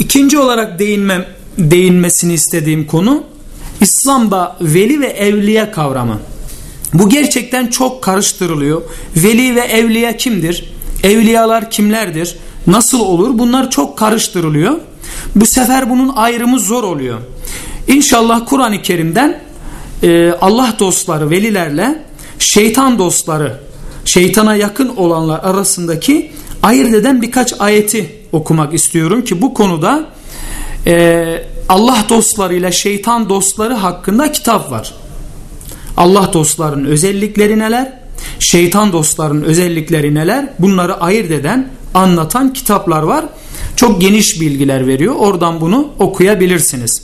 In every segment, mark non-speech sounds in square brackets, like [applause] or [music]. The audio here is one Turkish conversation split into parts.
İkinci olarak değinmem, değinmesini istediğim konu İslam'da veli ve evliya kavramı. Bu gerçekten çok karıştırılıyor. Veli ve evliya kimdir? Evliyalar kimlerdir? Nasıl olur? Bunlar çok karıştırılıyor. Bu sefer bunun ayrımı zor oluyor. İnşallah Kur'an-ı Kerim'den e, Allah dostları, velilerle şeytan dostları, şeytana yakın olanlar arasındaki ayırt eden birkaç ayeti okumak istiyorum ki bu konuda e, Allah dostlarıyla şeytan dostları hakkında kitap var. Allah dostlarının özellikleri neler? Şeytan dostlarının özellikleri neler? Bunları ayırt eden, anlatan kitaplar var. Çok geniş bilgiler veriyor. Oradan bunu okuyabilirsiniz.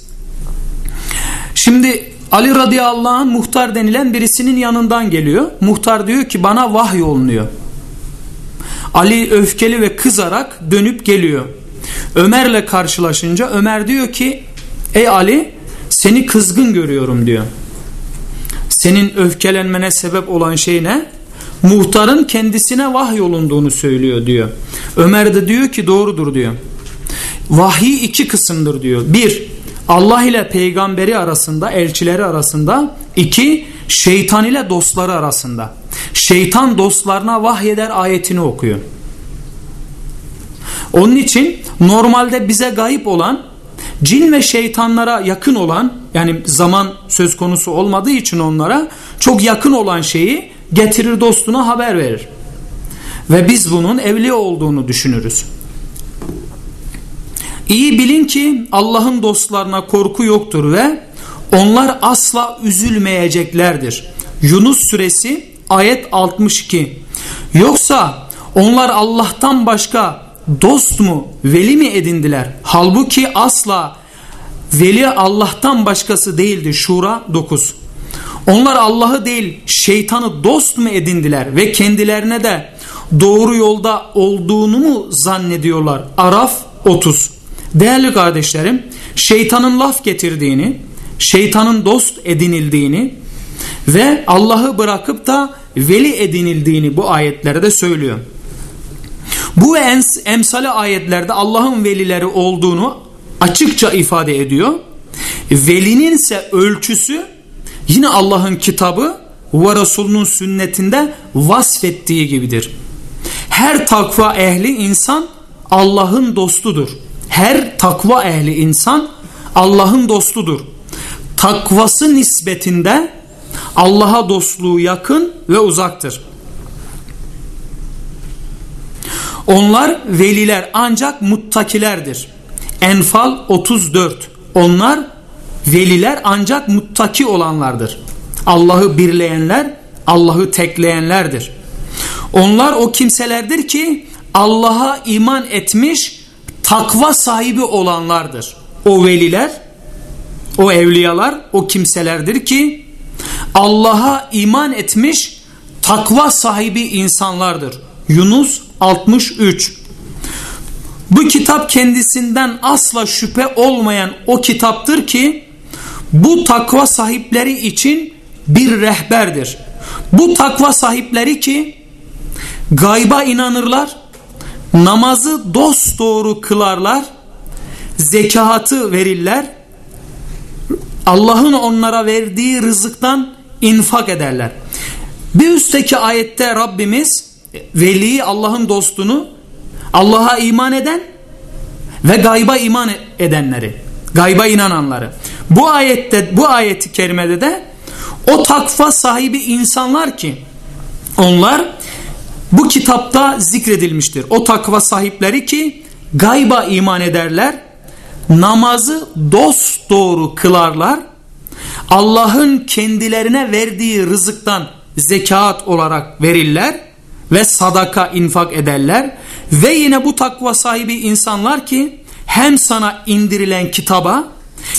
Şimdi Ali radıyallahu anh muhtar denilen birisinin yanından geliyor. Muhtar diyor ki bana vahiy olunuyor. Ali öfkeli ve kızarak dönüp geliyor. Ömer'le karşılaşınca Ömer diyor ki ey Ali seni kızgın görüyorum diyor. Senin öfkelenmene sebep olan şey ne? Muhtarın kendisine vahiy olunduğunu söylüyor diyor. Ömer de diyor ki doğrudur diyor. Vahiy iki kısımdır diyor. Bir, Allah ile peygamberi arasında, elçileri arasında. iki şeytan ile dostları arasında. Şeytan dostlarına vahyeder ayetini okuyor. Onun için normalde bize gayip olan cin ve şeytanlara yakın olan yani zaman söz konusu olmadığı için onlara çok yakın olan şeyi getirir dostuna haber verir. Ve biz bunun evli olduğunu düşünürüz. İyi bilin ki Allah'ın dostlarına korku yoktur ve onlar asla üzülmeyeceklerdir. Yunus suresi ayet 62. Yoksa onlar Allah'tan başka dost mu, veli mi edindiler? Halbuki asla veli Allah'tan başkası değildi. Şura 9. Onlar Allah'ı değil şeytanı dost mu edindiler ve kendilerine de doğru yolda olduğunu mu zannediyorlar? Araf 30. Değerli kardeşlerim, şeytanın laf getirdiğini, şeytanın dost edinildiğini ve Allah'ı bırakıp da veli edinildiğini bu ayetlerde söylüyor. Bu emsale ayetlerde Allah'ın velileri olduğunu açıkça ifade ediyor. Velinin ise ölçüsü yine Allah'ın kitabı ve Resulünün sünnetinde vasfettiği gibidir. Her takva ehli insan Allah'ın dostudur. Her takva ehli insan Allah'ın dostudur. Takvası nispetinde Allah'a dostluğu yakın ve uzaktır. Onlar veliler ancak muttakilerdir. Enfal 34. Onlar veliler ancak muttaki olanlardır. Allah'ı birleyenler, Allah'ı tekleyenlerdir. Onlar o kimselerdir ki Allah'a iman etmiş, takva sahibi olanlardır. O veliler, o evliyalar, o kimselerdir ki Allah'a iman etmiş, takva sahibi insanlardır. Yunus 63 Bu kitap kendisinden asla şüphe olmayan o kitaptır ki bu takva sahipleri için bir rehberdir. Bu takva sahipleri ki gayba inanırlar, namazı dost doğru kılarlar, zekatı verirler, Allah'ın onlara verdiği rızıktan infak ederler. Bir üstteki ayette Rabbimiz veli Allah'ın dostunu Allah'a iman eden ve gayba iman edenleri, gayba inananları. Bu ayette bu ayeti kerimede de o takva sahibi insanlar ki onlar bu kitapta zikredilmiştir. O takva sahipleri ki gayba iman ederler, namazı dost doğru kılarlar, Allah'ın kendilerine verdiği rızıktan zekat olarak verirler ve sadaka infak ederler ve yine bu takva sahibi insanlar ki hem sana indirilen kitaba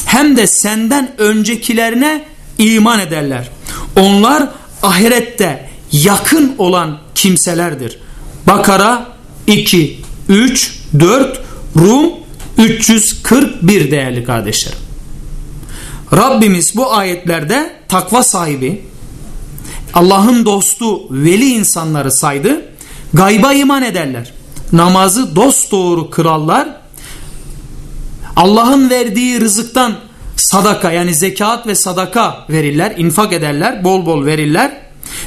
hem de senden öncekilerine iman ederler. Onlar ahirette yakın olan kimselerdir. Bakara 2, 3, 4, Rum 341 değerli kardeşlerim. Rabbimiz bu ayetlerde takva sahibi, Allah'ın dostu, veli insanları saydı. Gayba iman ederler. Namazı dost doğru kırarlar. Allah'ın verdiği rızıktan sadaka yani zekat ve sadaka verirler, infak ederler, bol bol verirler.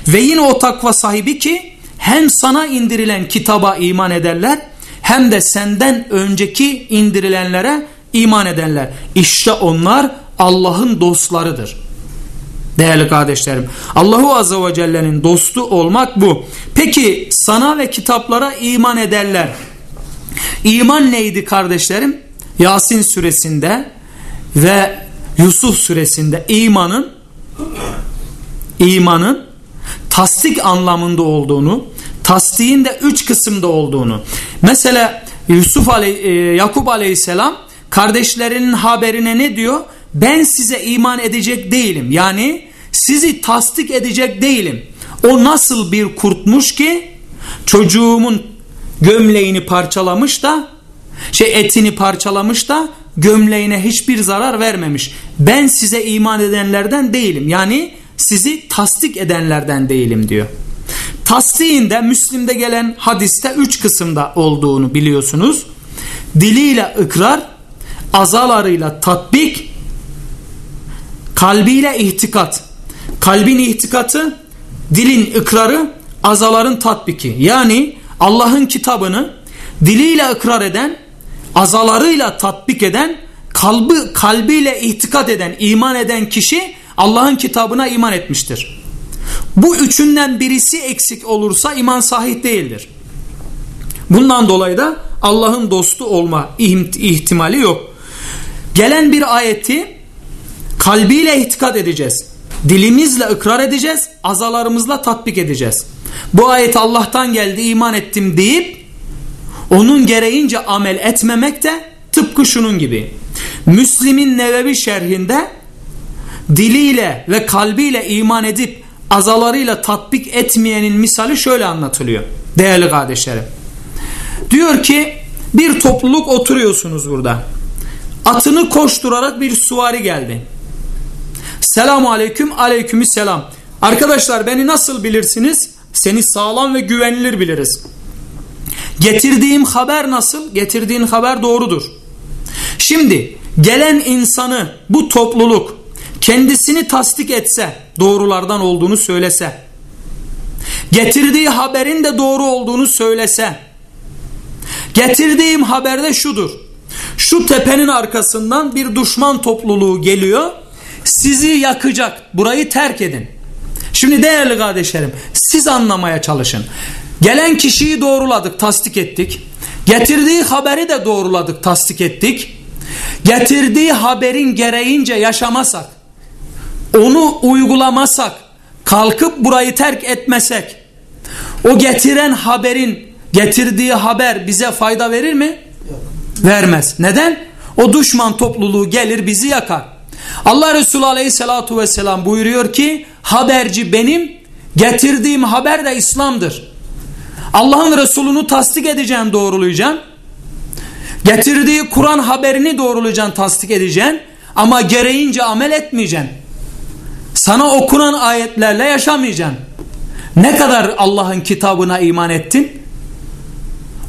Ve yine o takva sahibi ki hem sana indirilen kitaba iman ederler hem de senden önceki indirilenlere iman edenler. İşte onlar Allah'ın dostlarıdır. Değerli kardeşlerim Allahu Azze ve Celle'nin dostu olmak bu. Peki sana ve kitaplara iman ederler. İman neydi kardeşlerim? Yasin suresinde ve Yusuf suresinde imanın imanın tasdik anlamında olduğunu, tasdiğin de üç kısımda olduğunu. Mesela Yusuf Aley, e, Yakup Aleyhisselam kardeşlerinin haberine ne diyor? Ben size iman edecek değilim. Yani sizi tasdik edecek değilim. O nasıl bir kurtmuş ki çocuğumun gömleğini parçalamış da şey etini parçalamış da gömleğine hiçbir zarar vermemiş. Ben size iman edenlerden değilim. Yani sizi tasdik edenlerden değilim diyor. Tasdiğin de Müslim'de gelen hadiste üç kısımda olduğunu biliyorsunuz. Diliyle ikrar, azalarıyla tatbik, kalbiyle ihtikat. Kalbin ihtikatı, dilin ikrarı, azaların tatbiki. Yani Allah'ın kitabını diliyle ikrar eden, azalarıyla tatbik eden, kalbi, kalbiyle ihtikat eden, iman eden kişi Allah'ın kitabına iman etmiştir. Bu üçünden birisi eksik olursa iman sahih değildir. Bundan dolayı da Allah'ın dostu olma ihtimali yok. Gelen bir ayeti kalbiyle ihtikat edeceğiz. Dilimizle ikrar edeceğiz, azalarımızla tatbik edeceğiz. Bu ayet Allah'tan geldi, iman ettim deyip onun gereğince amel etmemek de tıpkı şunun gibi. Müslim'in Nevevi şerhinde diliyle ve kalbiyle iman edip azalarıyla tatbik etmeyenin misali şöyle anlatılıyor. Değerli kardeşlerim. Diyor ki bir topluluk oturuyorsunuz burada. Atını koşturarak bir suvari geldi. Selamu aleyküm aleykümü selam. Arkadaşlar beni nasıl bilirsiniz? Seni sağlam ve güvenilir biliriz. Getirdiğim haber nasıl? Getirdiğin haber doğrudur. Şimdi gelen insanı bu topluluk kendisini tasdik etse, doğrulardan olduğunu söylese, getirdiği haberin de doğru olduğunu söylese, getirdiğim haberde şudur, şu tepenin arkasından bir düşman topluluğu geliyor, sizi yakacak, burayı terk edin. Şimdi değerli kardeşlerim, siz anlamaya çalışın. Gelen kişiyi doğruladık, tasdik ettik. Getirdiği haberi de doğruladık, tasdik ettik. Getirdiği haberin gereğince yaşamasak, onu uygulamasak, kalkıp burayı terk etmesek, o getiren haberin getirdiği haber bize fayda verir mi? Yok. Vermez. Neden? O düşman topluluğu gelir bizi yakar. Allah Resulü aleyhissalatu vesselam buyuruyor ki haberci benim getirdiğim haber de İslam'dır. Allah'ın Resulünü tasdik edeceğim doğrulayacağım. Getirdiği Kur'an haberini doğrulayacağım tasdik edeceğim. Ama gereğince amel etmeyeceğim. Sana okunan ayetlerle yaşamayacaksın. Ne kadar Allah'ın kitabına iman ettin?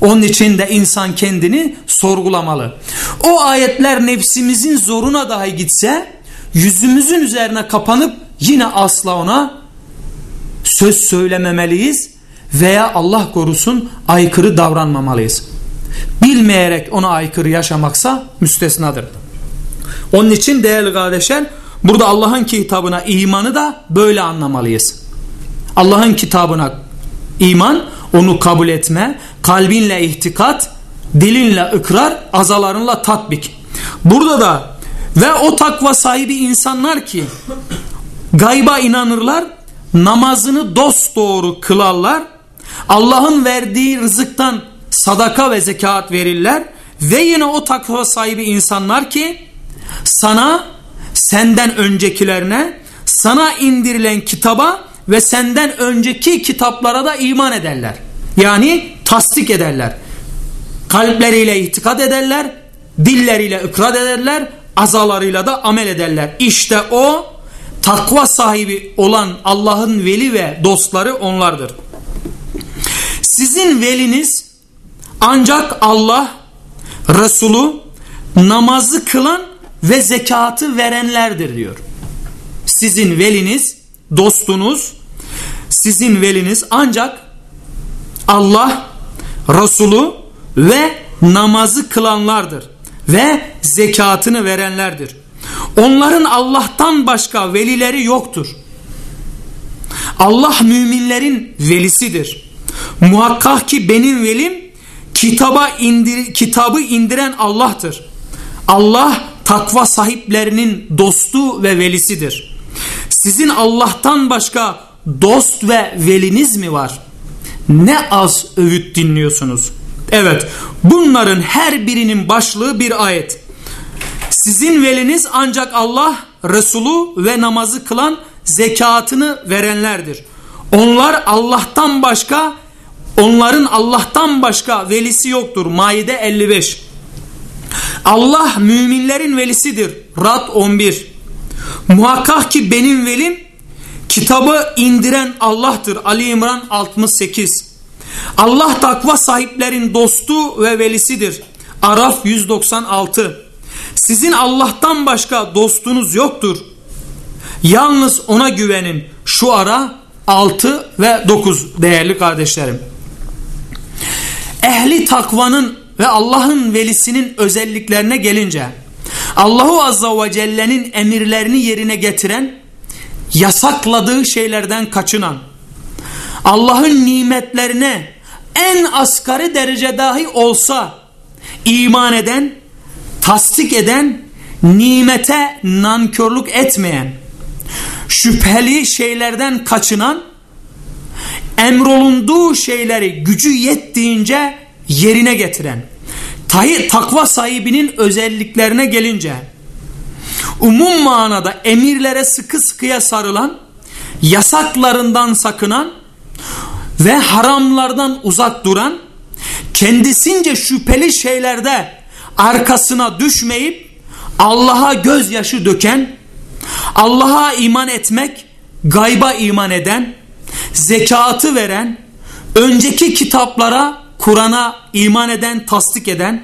Onun için de insan kendini sorgulamalı. O ayetler nefsimizin zoruna dahi gitse yüzümüzün üzerine kapanıp yine asla ona söz söylememeliyiz veya Allah korusun aykırı davranmamalıyız. Bilmeyerek ona aykırı yaşamaksa müstesnadır. Onun için değerli kardeşler Burada Allah'ın kitabına imanı da böyle anlamalıyız. Allah'ın kitabına iman, onu kabul etme, kalbinle ihtikat, dilinle ikrar, azalarınla tatbik. Burada da ve o takva sahibi insanlar ki gayba inanırlar, namazını dost doğru kılarlar, Allah'ın verdiği rızıktan sadaka ve zekat verirler ve yine o takva sahibi insanlar ki sana senden öncekilerine, sana indirilen kitaba ve senden önceki kitaplara da iman ederler. Yani tasdik ederler. Kalpleriyle itikad ederler, dilleriyle ikrar ederler, azalarıyla da amel ederler. İşte o takva sahibi olan Allah'ın veli ve dostları onlardır. Sizin veliniz ancak Allah, Resulü namazı kılan ve zekatı verenlerdir diyor. Sizin veliniz, dostunuz, sizin veliniz ancak Allah, Resulü ve namazı kılanlardır ve zekatını verenlerdir. Onların Allah'tan başka velileri yoktur. Allah müminlerin velisidir. Muhakkak ki benim velim kitaba indir, kitabı indiren Allah'tır. Allah takva sahiplerinin dostu ve velisidir. Sizin Allah'tan başka dost ve veliniz mi var? Ne az övüt dinliyorsunuz. Evet bunların her birinin başlığı bir ayet. Sizin veliniz ancak Allah, Resulü ve namazı kılan zekatını verenlerdir. Onlar Allah'tan başka onların Allah'tan başka velisi yoktur. Maide 55. Allah müminlerin velisidir. Rad 11. Muhakkak ki benim velim kitabı indiren Allah'tır. Ali İmran 68. Allah takva sahiplerin dostu ve velisidir. Araf 196. Sizin Allah'tan başka dostunuz yoktur. Yalnız ona güvenin. Şu ara 6 ve 9 değerli kardeşlerim. Ehli takvanın ve Allah'ın velisinin özelliklerine gelince Allahu Azza ve Celle'nin emirlerini yerine getiren, yasakladığı şeylerden kaçınan, Allah'ın nimetlerine en asgari derece dahi olsa iman eden, tasdik eden, nimete nankörlük etmeyen, şüpheli şeylerden kaçınan, emrolunduğu şeyleri gücü yettiğince yerine getiren, takva sahibinin özelliklerine gelince, umum manada emirlere sıkı sıkıya sarılan, yasaklarından sakınan ve haramlardan uzak duran, kendisince şüpheli şeylerde arkasına düşmeyip Allah'a gözyaşı döken, Allah'a iman etmek, gayba iman eden, zekatı veren, önceki kitaplara, Kur'an'a iman eden, tasdik eden,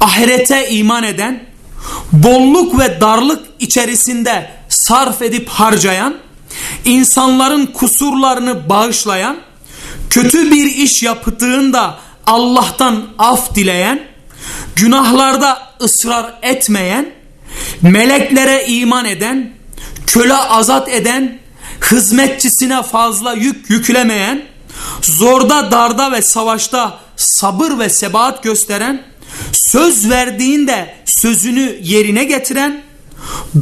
ahirete iman eden, bolluk ve darlık içerisinde sarf edip harcayan, insanların kusurlarını bağışlayan, kötü bir iş yaptığında Allah'tan af dileyen, günahlarda ısrar etmeyen, meleklere iman eden, köle azat eden, hizmetçisine fazla yük yüklemeyen, zorda darda ve savaşta sabır ve sebat gösteren, söz verdiğinde sözünü yerine getiren,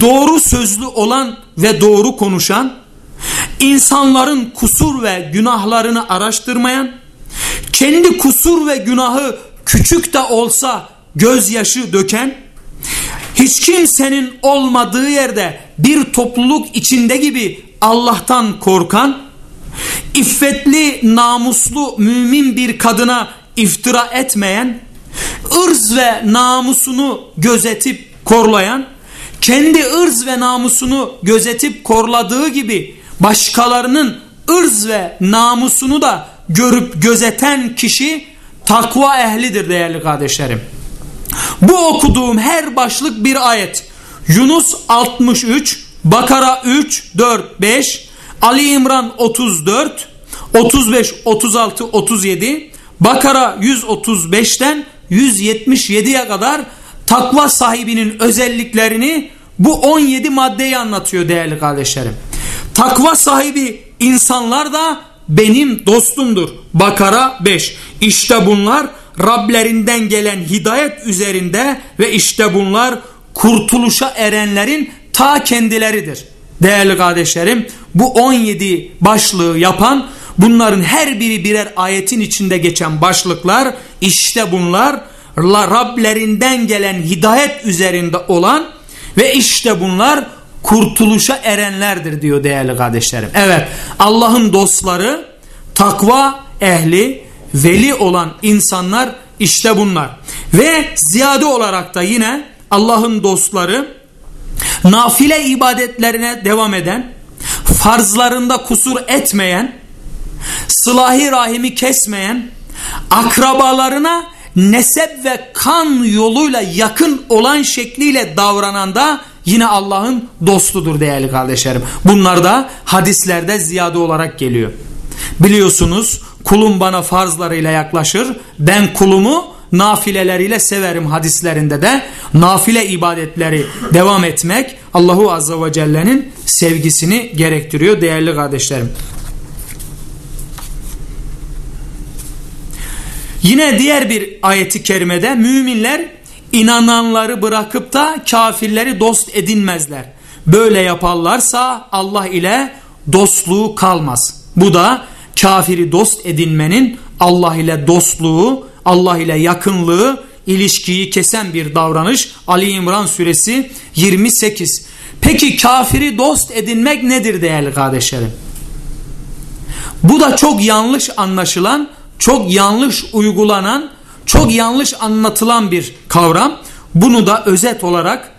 doğru sözlü olan ve doğru konuşan, insanların kusur ve günahlarını araştırmayan, kendi kusur ve günahı küçük de olsa gözyaşı döken, hiç kimsenin olmadığı yerde bir topluluk içinde gibi Allah'tan korkan, iffetli, namuslu, mümin bir kadına iftira etmeyen, ırz ve namusunu gözetip korlayan, kendi ırz ve namusunu gözetip korladığı gibi başkalarının ırz ve namusunu da görüp gözeten kişi takva ehlidir değerli kardeşlerim. Bu okuduğum her başlık bir ayet. Yunus 63, Bakara 3, 4, 5, Ali İmran 34, 35, 36, 37, Bakara 135'ten 177'ye kadar takva sahibinin özelliklerini bu 17 maddeyi anlatıyor değerli kardeşlerim. Takva sahibi insanlar da benim dostumdur. Bakara 5. İşte bunlar Rablerinden gelen hidayet üzerinde ve işte bunlar kurtuluşa erenlerin ta kendileridir. Değerli kardeşlerim bu 17 başlığı yapan bunların her biri birer ayetin içinde geçen başlıklar işte bunlar Rablerinden gelen hidayet üzerinde olan ve işte bunlar kurtuluşa erenlerdir diyor değerli kardeşlerim. Evet Allah'ın dostları takva ehli veli olan insanlar işte bunlar. Ve ziyade olarak da yine Allah'ın dostları nafile ibadetlerine devam eden, farzlarında kusur etmeyen, sılahi rahimi kesmeyen, akrabalarına nesep ve kan yoluyla yakın olan şekliyle davranan da yine Allah'ın dostudur değerli kardeşlerim. Bunlar da hadislerde ziyade olarak geliyor. Biliyorsunuz kulum bana farzlarıyla yaklaşır ben kulumu nafileleriyle severim hadislerinde de nafile ibadetleri devam etmek Allahu Azze ve Celle'nin sevgisini gerektiriyor değerli kardeşlerim. Yine diğer bir ayeti kerimede müminler inananları bırakıp da kafirleri dost edinmezler. Böyle yaparlarsa Allah ile dostluğu kalmaz. Bu da kafiri dost edinmenin Allah ile dostluğu, Allah ile yakınlığı, ilişkiyi kesen bir davranış. Ali İmran suresi 28. Peki kafiri dost edinmek nedir değerli kardeşlerim? Bu da çok yanlış anlaşılan, çok yanlış uygulanan, çok yanlış anlatılan bir kavram. Bunu da özet olarak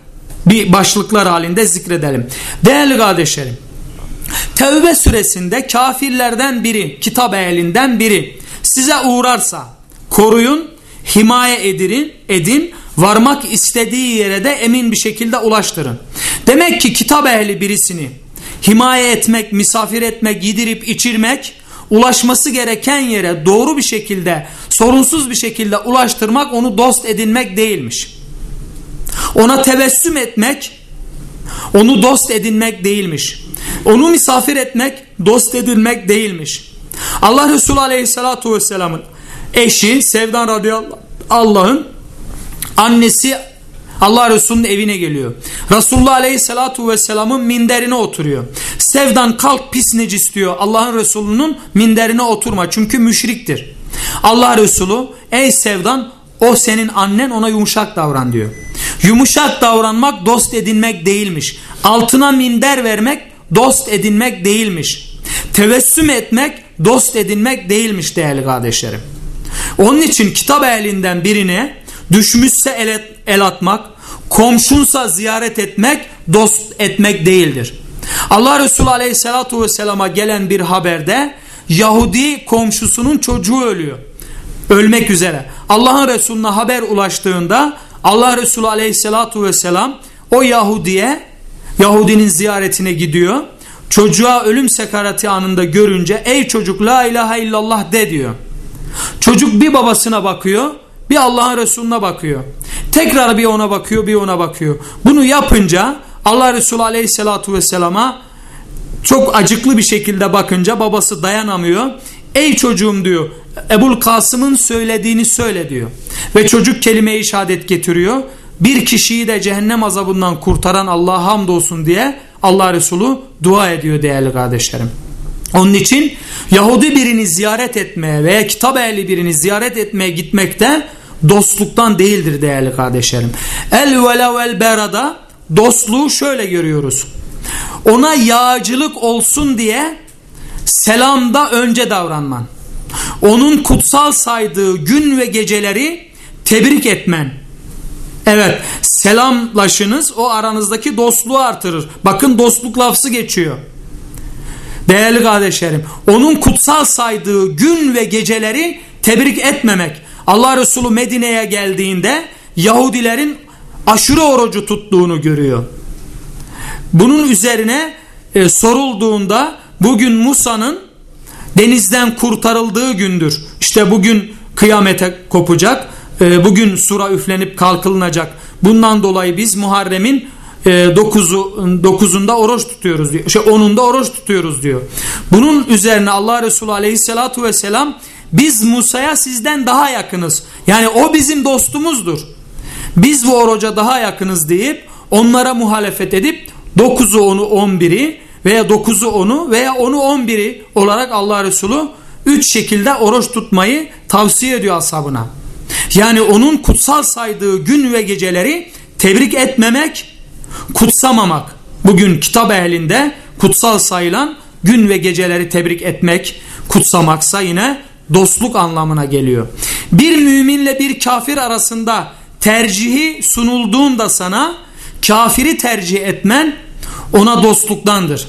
bir başlıklar halinde zikredelim. Değerli kardeşlerim, Tevbe süresinde kafirlerden biri, kitap ehlinden biri size uğrarsa koruyun, himaye edin, edin, varmak istediği yere de emin bir şekilde ulaştırın. Demek ki kitap ehli birisini himaye etmek, misafir etmek, yedirip içirmek, ulaşması gereken yere doğru bir şekilde, sorunsuz bir şekilde ulaştırmak onu dost edinmek değilmiş. Ona tebessüm etmek, onu dost edinmek değilmiş. Onu misafir etmek, dost edinmek değilmiş. Allah Resulü Aleyhisselatü Vesselam'ın eşi Sevdan radıyallahu Allah'ın annesi Allah Resulü'nün evine geliyor. Resulullah Aleyhisselatü Vesselam'ın minderine oturuyor. Sevdan kalk pis necis diyor. Allah'ın Resulü'nün minderine oturma çünkü müşriktir. Allah Resulü ey Sevdan o senin annen ona yumuşak davran diyor. Yumuşak davranmak dost edinmek değilmiş. Altına minder vermek dost edinmek değilmiş. Tevessüm etmek dost edinmek değilmiş değerli kardeşlerim. Onun için kitap elinden birine düşmüşse el, el atmak, komşunsa ziyaret etmek dost etmek değildir. Allah Resulü Aleyhisselatü Vesselam'a gelen bir haberde Yahudi komşusunun çocuğu ölüyor. Ölmek üzere. Allah'ın Resulüne haber ulaştığında Allah Resulü Aleyhisselatü Vesselam o Yahudi'ye Yahudinin ziyaretine gidiyor. Çocuğa ölüm sekarati anında görünce ey çocuk la ilahe illallah de diyor. Çocuk bir babasına bakıyor bir Allah'ın Resulüne bakıyor. Tekrar bir ona bakıyor bir ona bakıyor. Bunu yapınca Allah Resulü Aleyhisselatü Vesselam'a çok acıklı bir şekilde bakınca babası dayanamıyor. Ey çocuğum diyor Ebul Kasım'ın söylediğini söyle diyor. Ve çocuk kelime-i şehadet getiriyor. Bir kişiyi de cehennem azabından kurtaran Allah'a hamdolsun diye Allah Resulü dua ediyor değerli kardeşlerim. Onun için Yahudi birini ziyaret etmeye veya kitap ehli birini ziyaret etmeye gitmekte dostluktan değildir değerli kardeşlerim. El vela vel berada dostluğu şöyle görüyoruz. Ona yağcılık olsun diye selamda önce davranman. Onun kutsal saydığı gün ve geceleri tebrik etmen. Evet selamlaşınız o aranızdaki dostluğu artırır. Bakın dostluk lafzı geçiyor. Değerli kardeşlerim onun kutsal saydığı gün ve geceleri tebrik etmemek. Allah Resulü Medine'ye geldiğinde Yahudilerin aşure orucu tuttuğunu görüyor. Bunun üzerine e, sorulduğunda bugün Musa'nın denizden kurtarıldığı gündür. İşte bugün kıyamete kopacak. E, bugün sura üflenip kalkılınacak. Bundan dolayı biz Muharrem'in 9'u 9'unda oruç tutuyoruz diyor. Şey 10'unda oruç tutuyoruz diyor. Bunun üzerine Allah Resulü Aleyhissalatu vesselam biz Musa'ya sizden daha yakınız. Yani o bizim dostumuzdur. Biz bu oruca daha yakınız deyip onlara muhalefet edip 9'u 10'u 11'i veya 9'u 10'u veya 10'u 11'i olarak Allah Resulü 3 şekilde oruç tutmayı tavsiye ediyor ashabına. Yani onun kutsal saydığı gün ve geceleri tebrik etmemek, kutsamamak. Bugün kitap ehlinde kutsal sayılan gün ve geceleri tebrik etmek, kutsamaksa yine dostluk anlamına geliyor. Bir müminle bir kafir arasında tercihi sunulduğunda sana kafiri tercih etmen ona dostluktandır.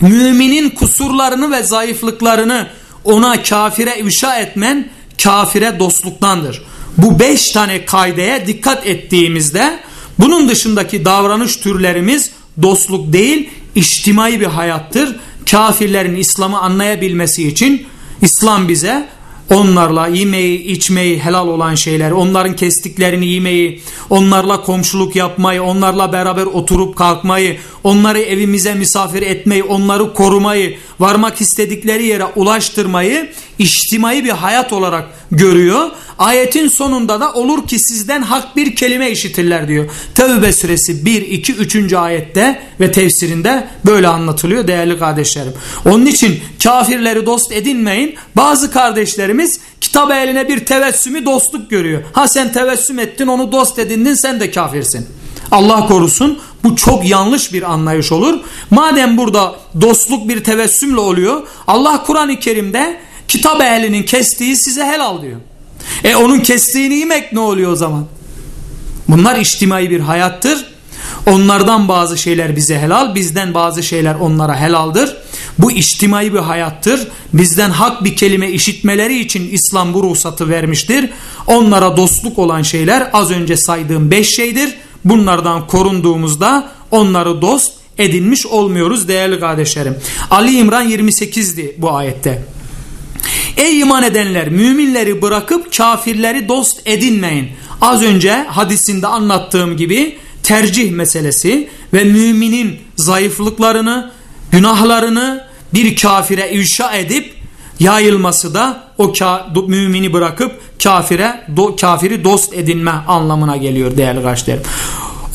Müminin kusurlarını ve zayıflıklarını ona kafire ifşa etmen kafire dostluktandır. bu beş tane kaydeye dikkat ettiğimizde bunun dışındaki davranış türlerimiz dostluk değil içtimai bir hayattır. Kafirlerin İslam'ı anlayabilmesi için İslam bize onlarla yemeği, içmeyi, helal olan şeyler, onların kestiklerini yemeyi, onlarla komşuluk yapmayı, onlarla beraber oturup kalkmayı, onları evimize misafir etmeyi, onları korumayı, varmak istedikleri yere ulaştırmayı içtimai bir hayat olarak görüyor. Ayetin sonunda da olur ki sizden hak bir kelime işitirler diyor. Tevbe suresi 1, 2, 3. ayette ve tefsirinde böyle anlatılıyor değerli kardeşlerim. Onun için kafirleri dost edinmeyin. Bazı kardeşlerimiz kitap eline bir tevessümü dostluk görüyor. Ha sen tevessüm ettin onu dost edindin sen de kafirsin. Allah korusun bu çok yanlış bir anlayış olur. Madem burada dostluk bir tevessümle oluyor Allah Kur'an-ı Kerim'de kitap ehlinin kestiği size helal diyor. E onun kestiğini yemek ne oluyor o zaman? Bunlar içtimai bir hayattır. Onlardan bazı şeyler bize helal, bizden bazı şeyler onlara helaldir. Bu içtimai bir hayattır. Bizden hak bir kelime işitmeleri için İslam bu ruhsatı vermiştir. Onlara dostluk olan şeyler az önce saydığım beş şeydir. Bunlardan korunduğumuzda onları dost edinmiş olmuyoruz değerli kardeşlerim. Ali İmran 28'di bu ayette. Ey iman edenler müminleri bırakıp kafirleri dost edinmeyin. Az önce hadisinde anlattığım gibi tercih meselesi ve müminin zayıflıklarını, günahlarını bir kafire ifşa edip yayılması da o mümini bırakıp kafire do, kafiri dost edinme anlamına geliyor değerli kardeşlerim.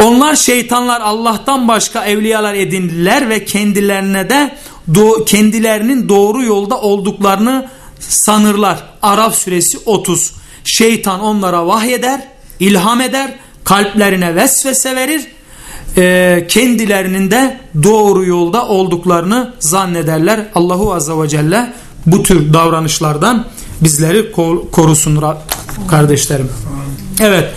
Onlar şeytanlar Allah'tan başka evliyalar edindiler ve kendilerine de do, kendilerinin doğru yolda olduklarını sanırlar. Araf suresi 30. Şeytan onlara vahyeder, ilham eder, kalplerine vesvese verir. E, kendilerinin de doğru yolda olduklarını zannederler. Allahu Azze ve Celle bu tür davranışlardan bizleri korusun kardeşlerim. Evet.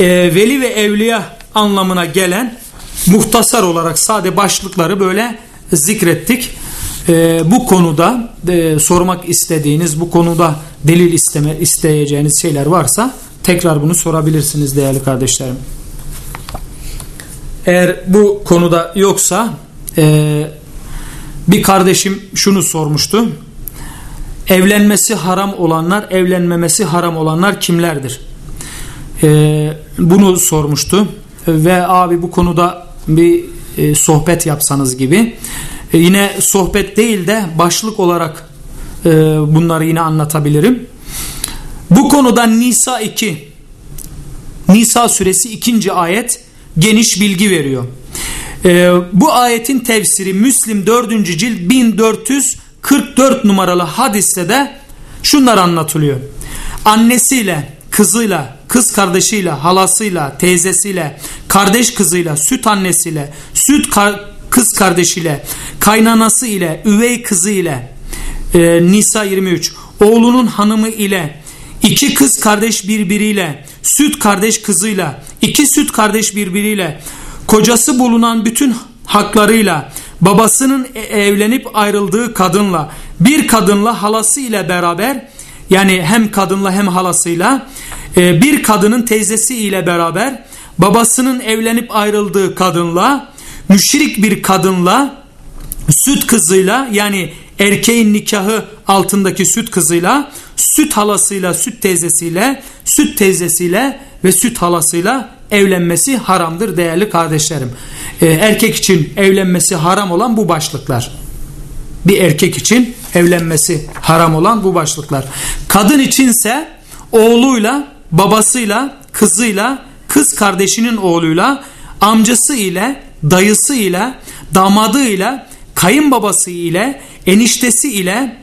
E, veli ve evliya anlamına gelen muhtasar olarak sade başlıkları böyle zikrettik e, bu konuda e, sormak istediğiniz, bu konuda delil isteme, isteyeceğiniz şeyler varsa tekrar bunu sorabilirsiniz değerli kardeşlerim. Eğer bu konuda yoksa e, bir kardeşim şunu sormuştu. Evlenmesi haram olanlar, evlenmemesi haram olanlar kimlerdir? E, bunu sormuştu ve abi bu konuda bir e, sohbet yapsanız gibi. E, yine sohbet değil de başlık olarak e, bunları yine anlatabilirim. Bu konuda Nisa 2 Nisa suresi 2. ayet geniş bilgi veriyor. E, bu ayetin tefsiri Müslim 4. cilt 1444 numaralı hadiste de şunlar anlatılıyor. Annesiyle, kızıyla, kız kardeşiyle, halasıyla, teyzesiyle, kardeş kızıyla, süt annesiyle, süt kar kız kardeşiyle, kaynanası ile, üvey kızı ile, e, Nisa 23, oğlunun hanımı ile, iki kız kardeş birbiriyle, süt kardeş kızıyla, iki süt kardeş birbiriyle, kocası bulunan bütün haklarıyla, babasının e, evlenip ayrıldığı kadınla, bir kadınla halası ile beraber, yani hem kadınla hem halasıyla, e, bir kadının teyzesi ile beraber, babasının evlenip ayrıldığı kadınla, müşrik bir kadınla süt kızıyla yani erkeğin nikahı altındaki süt kızıyla süt halasıyla süt teyzesiyle süt teyzesiyle ve süt halasıyla evlenmesi haramdır değerli kardeşlerim. Ee, erkek için evlenmesi haram olan bu başlıklar. Bir erkek için evlenmesi haram olan bu başlıklar. Kadın içinse oğluyla, babasıyla, kızıyla, kız kardeşinin oğluyla, amcası ile dayısı ile, damadı ile, kayınbabası ile, eniştesi ile,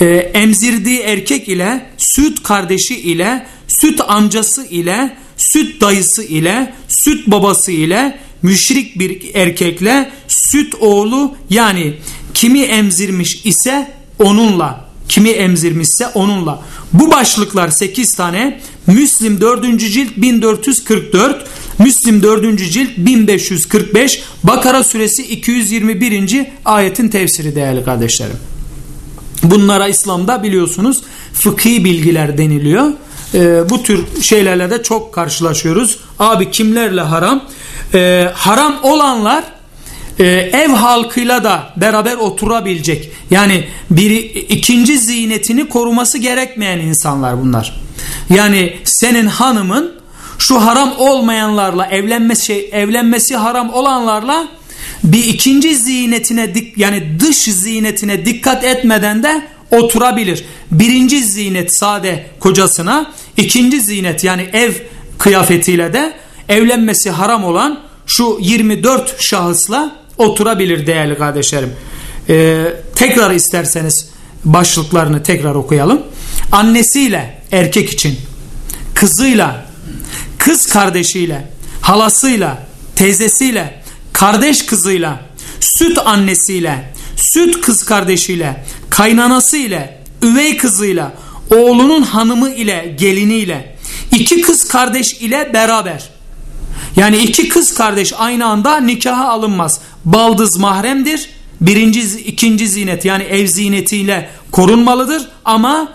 e, emzirdiği erkek ile, süt kardeşi ile, süt amcası ile, süt dayısı ile, süt babası ile, müşrik bir erkekle, süt oğlu yani kimi emzirmiş ise onunla, kimi emzirmişse onunla. Bu başlıklar 8 tane Müslim 4. cilt 1444 Müslim 4. cilt 1545 Bakara suresi 221. ayetin tefsiri değerli kardeşlerim. Bunlara İslam'da biliyorsunuz fıkhi bilgiler deniliyor. e, bu tür şeylerle de çok karşılaşıyoruz. Abi kimlerle haram? E, haram olanlar e, ev halkıyla da beraber oturabilecek. Yani bir ikinci ziynetini koruması gerekmeyen insanlar bunlar. Yani senin hanımın şu haram olmayanlarla evlenmesi şey, evlenmesi haram olanlarla bir ikinci ziynetine yani dış ziynetine dikkat etmeden de oturabilir. Birinci ziynet sade kocasına, ikinci ziynet yani ev kıyafetiyle de evlenmesi haram olan şu 24 şahısla oturabilir değerli kardeşlerim. Ee, tekrar isterseniz başlıklarını tekrar okuyalım. Annesiyle erkek için, kızıyla, kız kardeşiyle, halasıyla, teyzesiyle, kardeş kızıyla, süt annesiyle, süt kız kardeşiyle, kaynanası ile, üvey kızıyla, oğlunun hanımı ile, geliniyle, iki kız kardeş ile beraber. Yani iki kız kardeş aynı anda nikaha alınmaz. Baldız mahremdir. Birinci, ikinci zinet yani ev zinetiyle korunmalıdır. Ama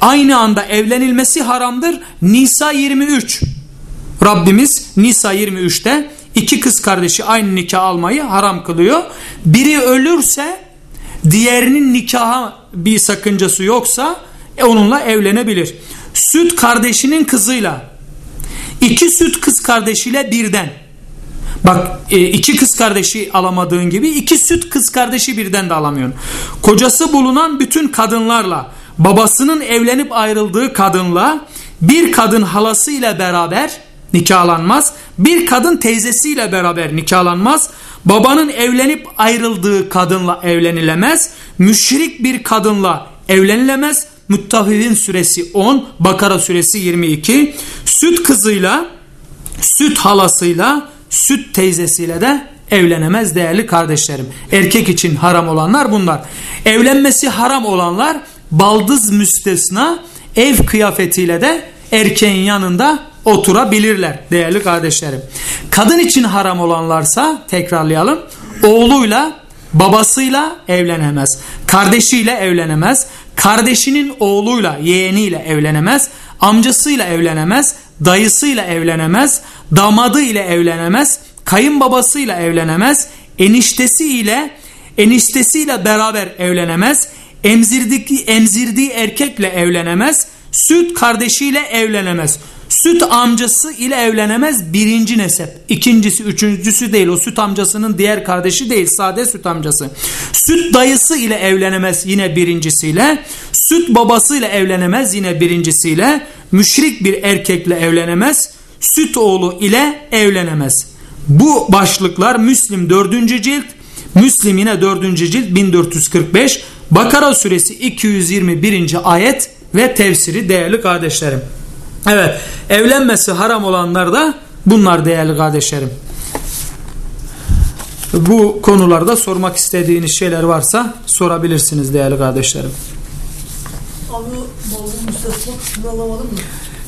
aynı anda evlenilmesi haramdır. Nisa 23. Rabbimiz Nisa 23'te iki kız kardeşi aynı nikah almayı haram kılıyor. Biri ölürse diğerinin nikaha bir sakıncası yoksa e, onunla evlenebilir. Süt kardeşinin kızıyla iki süt kız kardeşiyle birden bak e, iki kız kardeşi alamadığın gibi iki süt kız kardeşi birden de alamıyorsun. Kocası bulunan bütün kadınlarla babasının evlenip ayrıldığı kadınla bir kadın halasıyla beraber nikahlanmaz. Bir kadın teyzesiyle beraber nikahlanmaz. Babanın evlenip ayrıldığı kadınla evlenilemez. Müşrik bir kadınla evlenilemez. Müttahidin suresi 10, Bakara suresi 22. Süt kızıyla, süt halasıyla, süt teyzesiyle de evlenemez değerli kardeşlerim. Erkek için haram olanlar bunlar. Evlenmesi haram olanlar baldız müstesna ev kıyafetiyle de erkeğin yanında oturabilirler değerli kardeşlerim. Kadın için haram olanlarsa tekrarlayalım. Oğluyla babasıyla evlenemez. Kardeşiyle evlenemez. Kardeşinin oğluyla yeğeniyle evlenemez. Amcasıyla evlenemez. Dayısıyla evlenemez. Damadı ile evlenemez. Kayınbabasıyla evlenemez. Eniştesi ile eniştesiyle beraber evlenemez. Emzirdiği, emzirdiği erkekle evlenemez. Süt kardeşiyle evlenemez. Süt amcası ile evlenemez birinci nesep. İkincisi, üçüncüsü değil. O süt amcasının diğer kardeşi değil. Sade süt amcası. Süt dayısı ile evlenemez yine birincisiyle. Süt babası ile evlenemez yine birincisiyle. Müşrik bir erkekle evlenemez. Süt oğlu ile evlenemez. Bu başlıklar Müslim 4. cilt, Müslim yine 4. cilt 1445, Bakara suresi 221. ayet ve tefsiri değerli kardeşlerim. Evet evlenmesi haram olanlar da bunlar değerli kardeşlerim. Bu konularda sormak istediğiniz şeyler varsa sorabilirsiniz değerli kardeşlerim.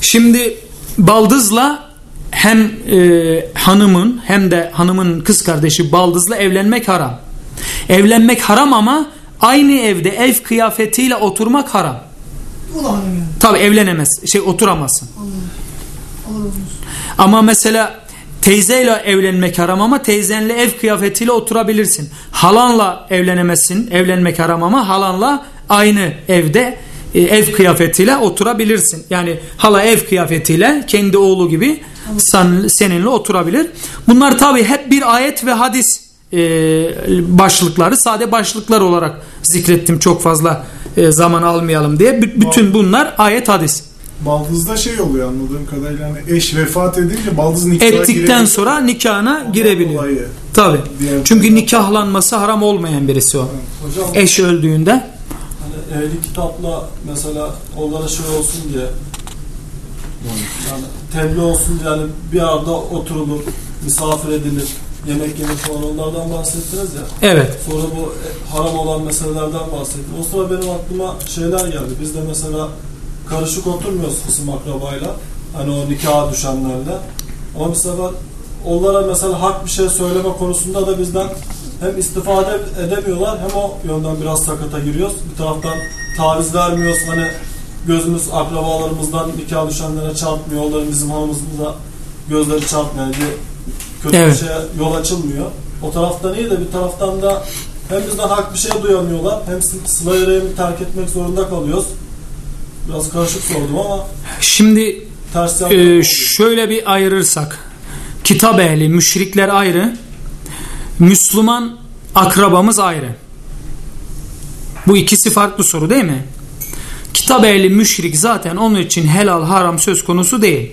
Şimdi baldızla hem e, hanımın hem de hanımın kız kardeşi baldızla evlenmek haram. Evlenmek haram ama aynı evde ev kıyafetiyle oturmak haram. O da hanım yani. Tabi evlenemez. Şey oturamazsın. Anladım. Ama mesela teyzeyle evlenmek haram ama teyzenle ev kıyafetiyle oturabilirsin. Halanla evlenemezsin. Evlenmek haram ama halanla aynı evde e, ev kıyafetiyle oturabilirsin. Yani hala ev kıyafetiyle kendi oğlu gibi sen, seninle oturabilir. Bunlar tabi hep bir ayet ve hadis e, başlıkları sade başlıklar olarak zikrettim çok fazla e, zaman almayalım diye. B- bütün bunlar ayet hadis. Baldızda şey oluyor anladığım kadarıyla hani eş vefat edince baldız nikaha Ettikten girebiliyor. sonra nikahına girebiliyor. dolayı. Tabi. Çünkü nikahlanması haram olmayan birisi o. Hocam Eş öldüğünde hani ehli kitapla mesela onlara şey olsun diye yani tebliğ olsun diye hani bir arada oturulur, misafir edilir, yemek yenir falan onlardan bahsettiniz ya. evet. Sonra bu e, haram olan meselelerden bahsettiniz. O sıra benim aklıma şeyler geldi. Biz de mesela karışık oturmuyoruz kısım akrabayla. Hani o nikaha düşenlerle. Ama sefer onlara mesela hak bir şey söyleme konusunda da bizden hem istifade edemiyorlar hem o yönden biraz sakata giriyoruz. Bir taraftan taviz vermiyoruz. Hani gözümüz akrabalarımızdan nikah düşenlere çarpmıyor. Onların bizim hanımızın da gözleri çarpmıyor. Bir kötü Evet. bir şeye yol açılmıyor. O taraftan iyi de bir taraftan da hem bizden hak bir şey duyamıyorlar hem yüreğimi terk etmek zorunda kalıyoruz. Biraz karışık sordum ama Şimdi e, şöyle bir ayırırsak kitap ehli, müşrikler ayrı, Müslüman akrabamız ayrı. Bu ikisi farklı soru değil mi? Kitap ehli müşrik zaten onun için helal haram söz konusu değil.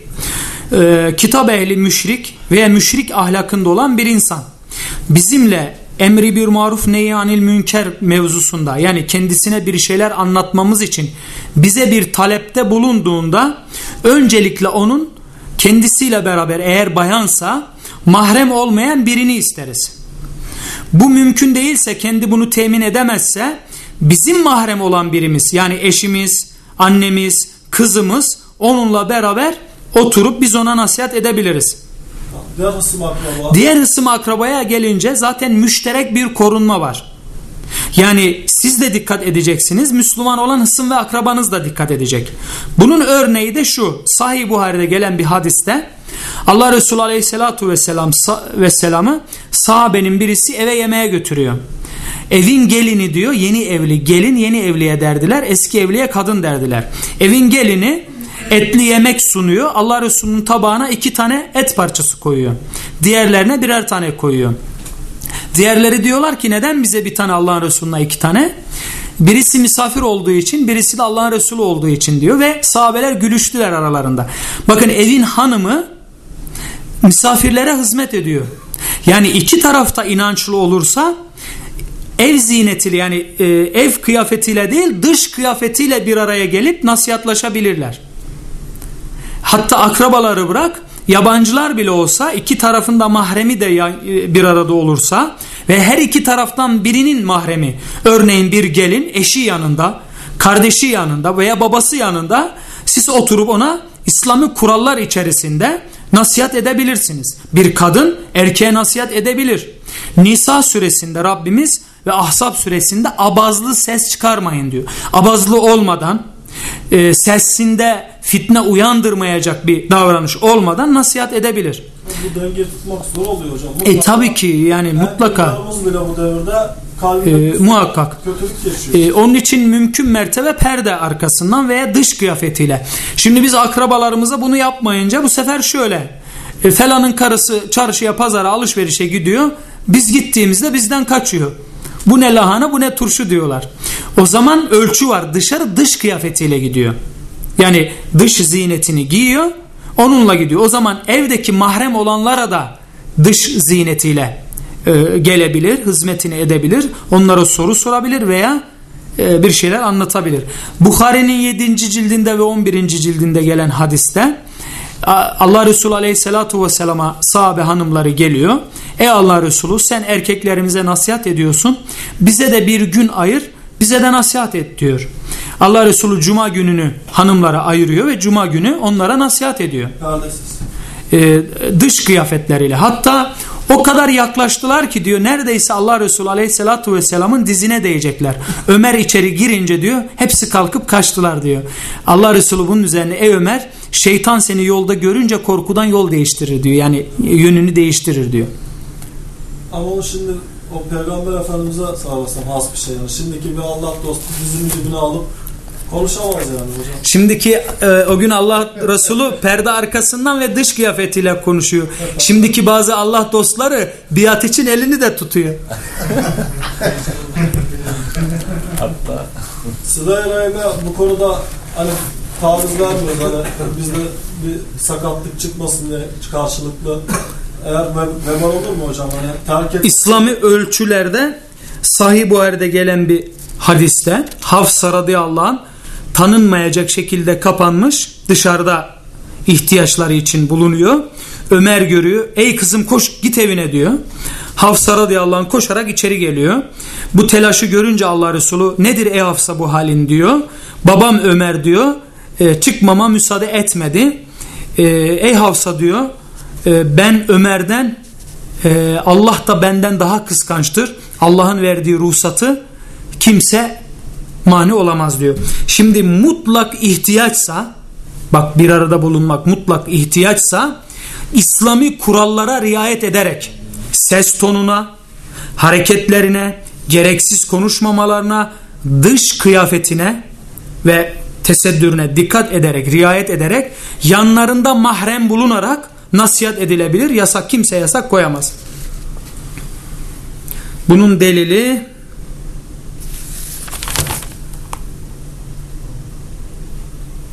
Ee, kitap ehli müşrik veya müşrik ahlakında olan bir insan bizimle emri bir maruf neyyanil münker mevzusunda yani kendisine bir şeyler anlatmamız için bize bir talepte bulunduğunda öncelikle onun kendisiyle beraber eğer bayansa mahrem olmayan birini isteriz. Bu mümkün değilse kendi bunu temin edemezse bizim mahrem olan birimiz yani eşimiz, annemiz, kızımız onunla beraber oturup biz ona nasihat edebiliriz. Diğer hısım akraba. Diğer hısım akrabaya gelince zaten müşterek bir korunma var. Yani siz de dikkat edeceksiniz. Müslüman olan hısım ve akrabanız da dikkat edecek. Bunun örneği de şu. Sahih Buhari'de gelen bir hadiste Allah Resulü Aleyhisselatü Vesselam Vesselam'ı sahabenin birisi eve yemeğe götürüyor. Evin gelini diyor yeni evli gelin yeni evliye derdiler eski evliye kadın derdiler. Evin gelini etli yemek sunuyor Allah Resulü'nün tabağına iki tane et parçası koyuyor. Diğerlerine birer tane koyuyor. Diğerleri diyorlar ki neden bize bir tane Allah'ın Resulü'ne iki tane? Birisi misafir olduğu için birisi de Allah'ın Resulü olduğu için diyor ve sahabeler gülüştüler aralarında. Bakın evin hanımı misafirlere hizmet ediyor. Yani iki tarafta inançlı olursa ev zinetiyle yani e, ev kıyafetiyle değil dış kıyafetiyle bir araya gelip nasihatlaşabilirler. Hatta akrabaları bırak yabancılar bile olsa iki tarafında mahremi de e, bir arada olursa ve her iki taraftan birinin mahremi örneğin bir gelin eşi yanında kardeşi yanında veya babası yanında siz oturup ona İslami kurallar içerisinde nasihat edebilirsiniz. Bir kadın erkeğe nasihat edebilir. Nisa suresinde Rabbimiz ve Ahzab suresinde abazlı ses çıkarmayın diyor. Abazlı olmadan e, sesinde fitne uyandırmayacak bir davranış olmadan nasihat edebilir. Bu dengeyi tutmak zor oluyor hocam. E tabii ki yani mutlaka Erkeklerimiz bile bu devirde e, muhakkak. E, onun için mümkün mertebe perde arkasından veya dış kıyafetiyle. Şimdi biz akrabalarımıza bunu yapmayınca bu sefer şöyle. E, falanın karısı çarşıya pazara alışverişe gidiyor. Biz gittiğimizde bizden kaçıyor. Bu ne lahana bu ne turşu diyorlar. O zaman ölçü var. Dışarı dış kıyafetiyle gidiyor. Yani dış zinetini giyiyor. Onunla gidiyor. O zaman evdeki mahrem olanlara da dış zinetiyle e, gelebilir, hizmetini edebilir, onlara soru sorabilir veya e, bir şeyler anlatabilir. Bukhari'nin 7. cildinde ve 11. cildinde gelen hadiste Allah Resulü Aleyhisselatü Vesselam'a sahabe hanımları geliyor. Ey Allah Resulü sen erkeklerimize nasihat ediyorsun. Bize de bir gün ayır, bize de nasihat et diyor. Allah Resulü cuma gününü hanımlara ayırıyor ve cuma günü onlara nasihat ediyor Perdesiz. e, dış kıyafetleriyle. Hatta o kadar yaklaştılar ki diyor neredeyse Allah Resulü Aleyhisselatü Vesselam'ın dizine değecekler. Ömer içeri girince diyor hepsi kalkıp kaçtılar diyor. Allah Resulü bunun üzerine ey Ömer şeytan seni yolda görünce korkudan yol değiştirir diyor. Yani yönünü değiştirir diyor. Ama o şimdi o Peygamber Efendimiz'e sağlasam has bir şey. Yani. Şimdiki bir Allah dostu dizinin dibine alıp konuşamaz yani hocam. Şimdiki e, o gün Allah Resulü perde arkasından ve dış kıyafetiyle konuşuyor. Şimdiki bazı Allah dostları biat için elini de tutuyor. Sıla-i Rahim'e bu konuda hani taviz vermiyoruz. Hani bizde bir sakatlık çıkmasın diye karşılıklı. Eğer ve- vebal olur mu hocam? Hani terk et. İslami ölçülerde Sahih Buhari'de gelen bir hadiste Hafsa radıyallahu anh tanınmayacak şekilde kapanmış dışarıda ihtiyaçları için bulunuyor. Ömer görüyor. Ey kızım koş git evine diyor. Hafsa radıyallahu anh koşarak içeri geliyor. Bu telaşı görünce Allah Resulü nedir ey Hafsa bu halin diyor. Babam Ömer diyor e, çıkmama müsaade etmedi. E, ey Hafsa diyor e, ben Ömer'den ee, Allah da benden daha kıskançtır. Allah'ın verdiği ruhsatı kimse mani olamaz diyor. Şimdi mutlak ihtiyaçsa bak bir arada bulunmak mutlak ihtiyaçsa İslami kurallara riayet ederek ses tonuna, hareketlerine, gereksiz konuşmamalarına, dış kıyafetine ve tesettürüne dikkat ederek, riayet ederek yanlarında mahrem bulunarak nasihat edilebilir. Yasak kimse yasak koyamaz. Bunun delili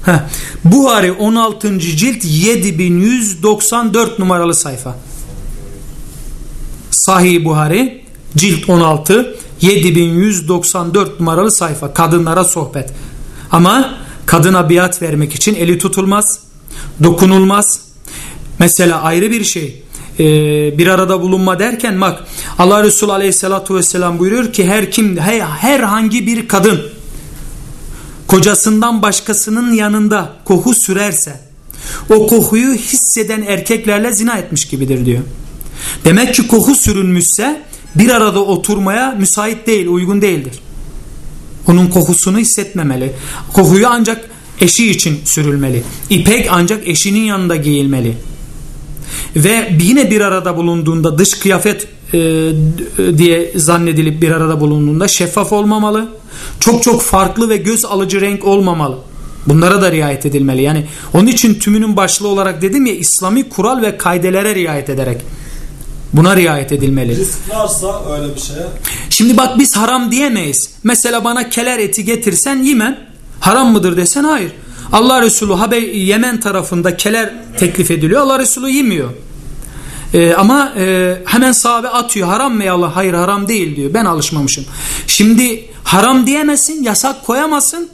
Heh, Buhari 16. cilt 7194 numaralı sayfa. Sahih Buhari cilt 16 7194 numaralı sayfa. Kadınlara sohbet. Ama kadına biat vermek için eli tutulmaz, dokunulmaz. Mesela ayrı bir şey. Ee, bir arada bulunma derken bak Allah Resulü Aleyhisselatü Vesselam buyuruyor ki her kim her, herhangi bir kadın kocasından başkasının yanında koku sürerse o kokuyu hisseden erkeklerle zina etmiş gibidir diyor. Demek ki koku sürülmüşse bir arada oturmaya müsait değil, uygun değildir. Onun kokusunu hissetmemeli. Kokuyu ancak eşi için sürülmeli. İpek ancak eşinin yanında giyilmeli. Ve yine bir arada bulunduğunda dış kıyafet e, diye zannedilip bir arada bulunduğunda şeffaf olmamalı. Çok çok farklı ve göz alıcı renk olmamalı. Bunlara da riayet edilmeli. Yani onun için tümünün başlığı olarak dedim ya İslami kural ve kaidelere riayet ederek. Buna riayet edilmeli. Risk varsa öyle bir şeye. Şimdi bak biz haram diyemeyiz. Mesela bana keler eti getirsen yemem. Haram mıdır desen hayır. Allah Resulü Habe Yemen tarafında keler teklif ediliyor. Allah Resulü yemiyor. Ee, ama e, hemen sahabe atıyor. Haram mı ya Allah? Hayır haram değil diyor. Ben alışmamışım. Şimdi haram diyemezsin, yasak koyamazsın.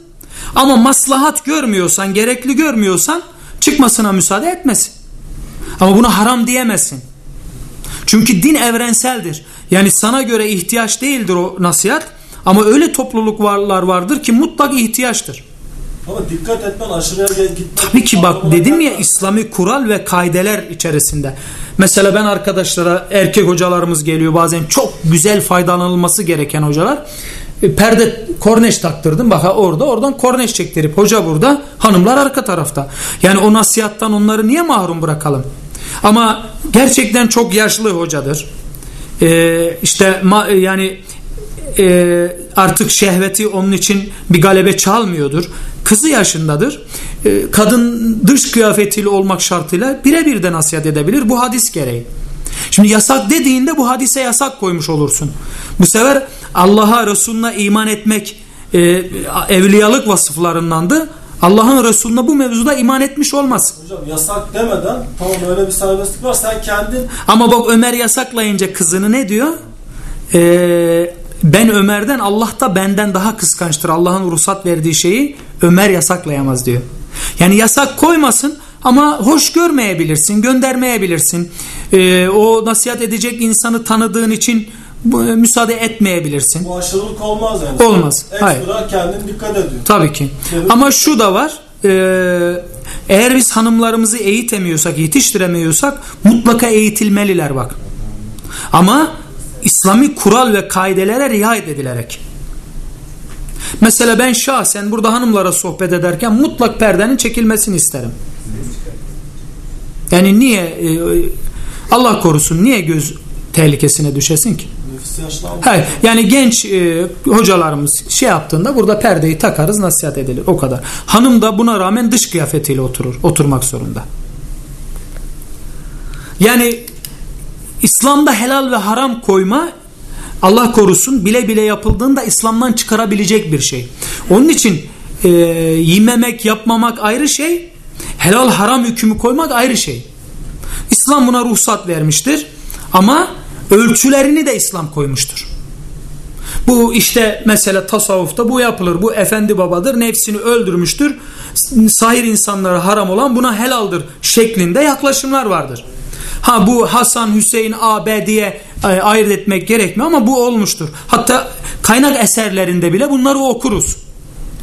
Ama maslahat görmüyorsan, gerekli görmüyorsan çıkmasına müsaade etmesin. Ama buna haram diyemezsin. Çünkü din evrenseldir. Yani sana göre ihtiyaç değildir o nasihat. Ama öyle topluluklar vardır ki mutlak ihtiyaçtır. Ama dikkat etmen aşırıya gitmek. Tabii ki bak dedim ya İslami kural ve kaideler içerisinde. Mesela ben arkadaşlara erkek hocalarımız geliyor bazen çok güzel faydalanılması gereken hocalar. E, perde korneş taktırdım bak orada oradan korneş çektirip hoca burada hanımlar arka tarafta. Yani o nasihattan onları niye mahrum bırakalım? Ama gerçekten çok yaşlı hocadır. Ee, işte ma, yani e, artık şehveti onun için bir galebe çalmıyordur. Kızı yaşındadır. E, kadın dış kıyafetiyle olmak şartıyla birebir de nasihat edebilir. Bu hadis gereği. Şimdi yasak dediğinde bu hadise yasak koymuş olursun. Bu sefer Allah'a Resulüne iman etmek e, evliyalık vasıflarındandı. Allah'ın Resulüne bu mevzuda iman etmiş olmaz. Hocam yasak demeden tamam öyle bir serbestlik var sen kendin Ama bak Ömer yasaklayınca kızını ne diyor? Ee, ben Ömer'den Allah da benden daha kıskançtır. Allah'ın ruhsat verdiği şeyi Ömer yasaklayamaz diyor. Yani yasak koymasın ama hoş görmeyebilirsin, göndermeyebilirsin. Ee, o nasihat edecek insanı tanıdığın için bu, müsaade etmeyebilirsin. bu aşırılık olmaz yani. Olmaz, Ekstra hayır. kendin dikkat ediyorsun. Tabii ki. Ama şu da var. e, eğer biz hanımlarımızı eğitemiyorsak, yetiştiremiyorsak mutlaka eğitilmeliler bak. Ama İslami kural ve kaidelere riayet edilerek. Mesela ben şahsen burada hanımlara sohbet ederken mutlak perdenin çekilmesini isterim. Yani niye e, Allah korusun niye göz tehlikesine düşesin ki? Hayır, yani genç e, hocalarımız şey yaptığında burada perdeyi takarız nasihat edilir o kadar. Hanım da buna rağmen dış kıyafetiyle oturur, oturmak zorunda. Yani İslam'da helal ve haram koyma Allah korusun bile bile yapıldığında İslam'dan çıkarabilecek bir şey. Onun için e, yememek yapmamak ayrı şey, helal haram hükmü koymak ayrı şey. İslam buna ruhsat vermiştir ama ölçülerini de İslam koymuştur. Bu işte mesela tasavvufta bu yapılır. Bu efendi babadır. Nefsini öldürmüştür. Sahir insanlara haram olan buna helaldir şeklinde yaklaşımlar vardır. Ha bu Hasan, Hüseyin, A, B diye e, ayırt etmek gerekmiyor ama bu olmuştur. Hatta kaynak eserlerinde bile bunları okuruz.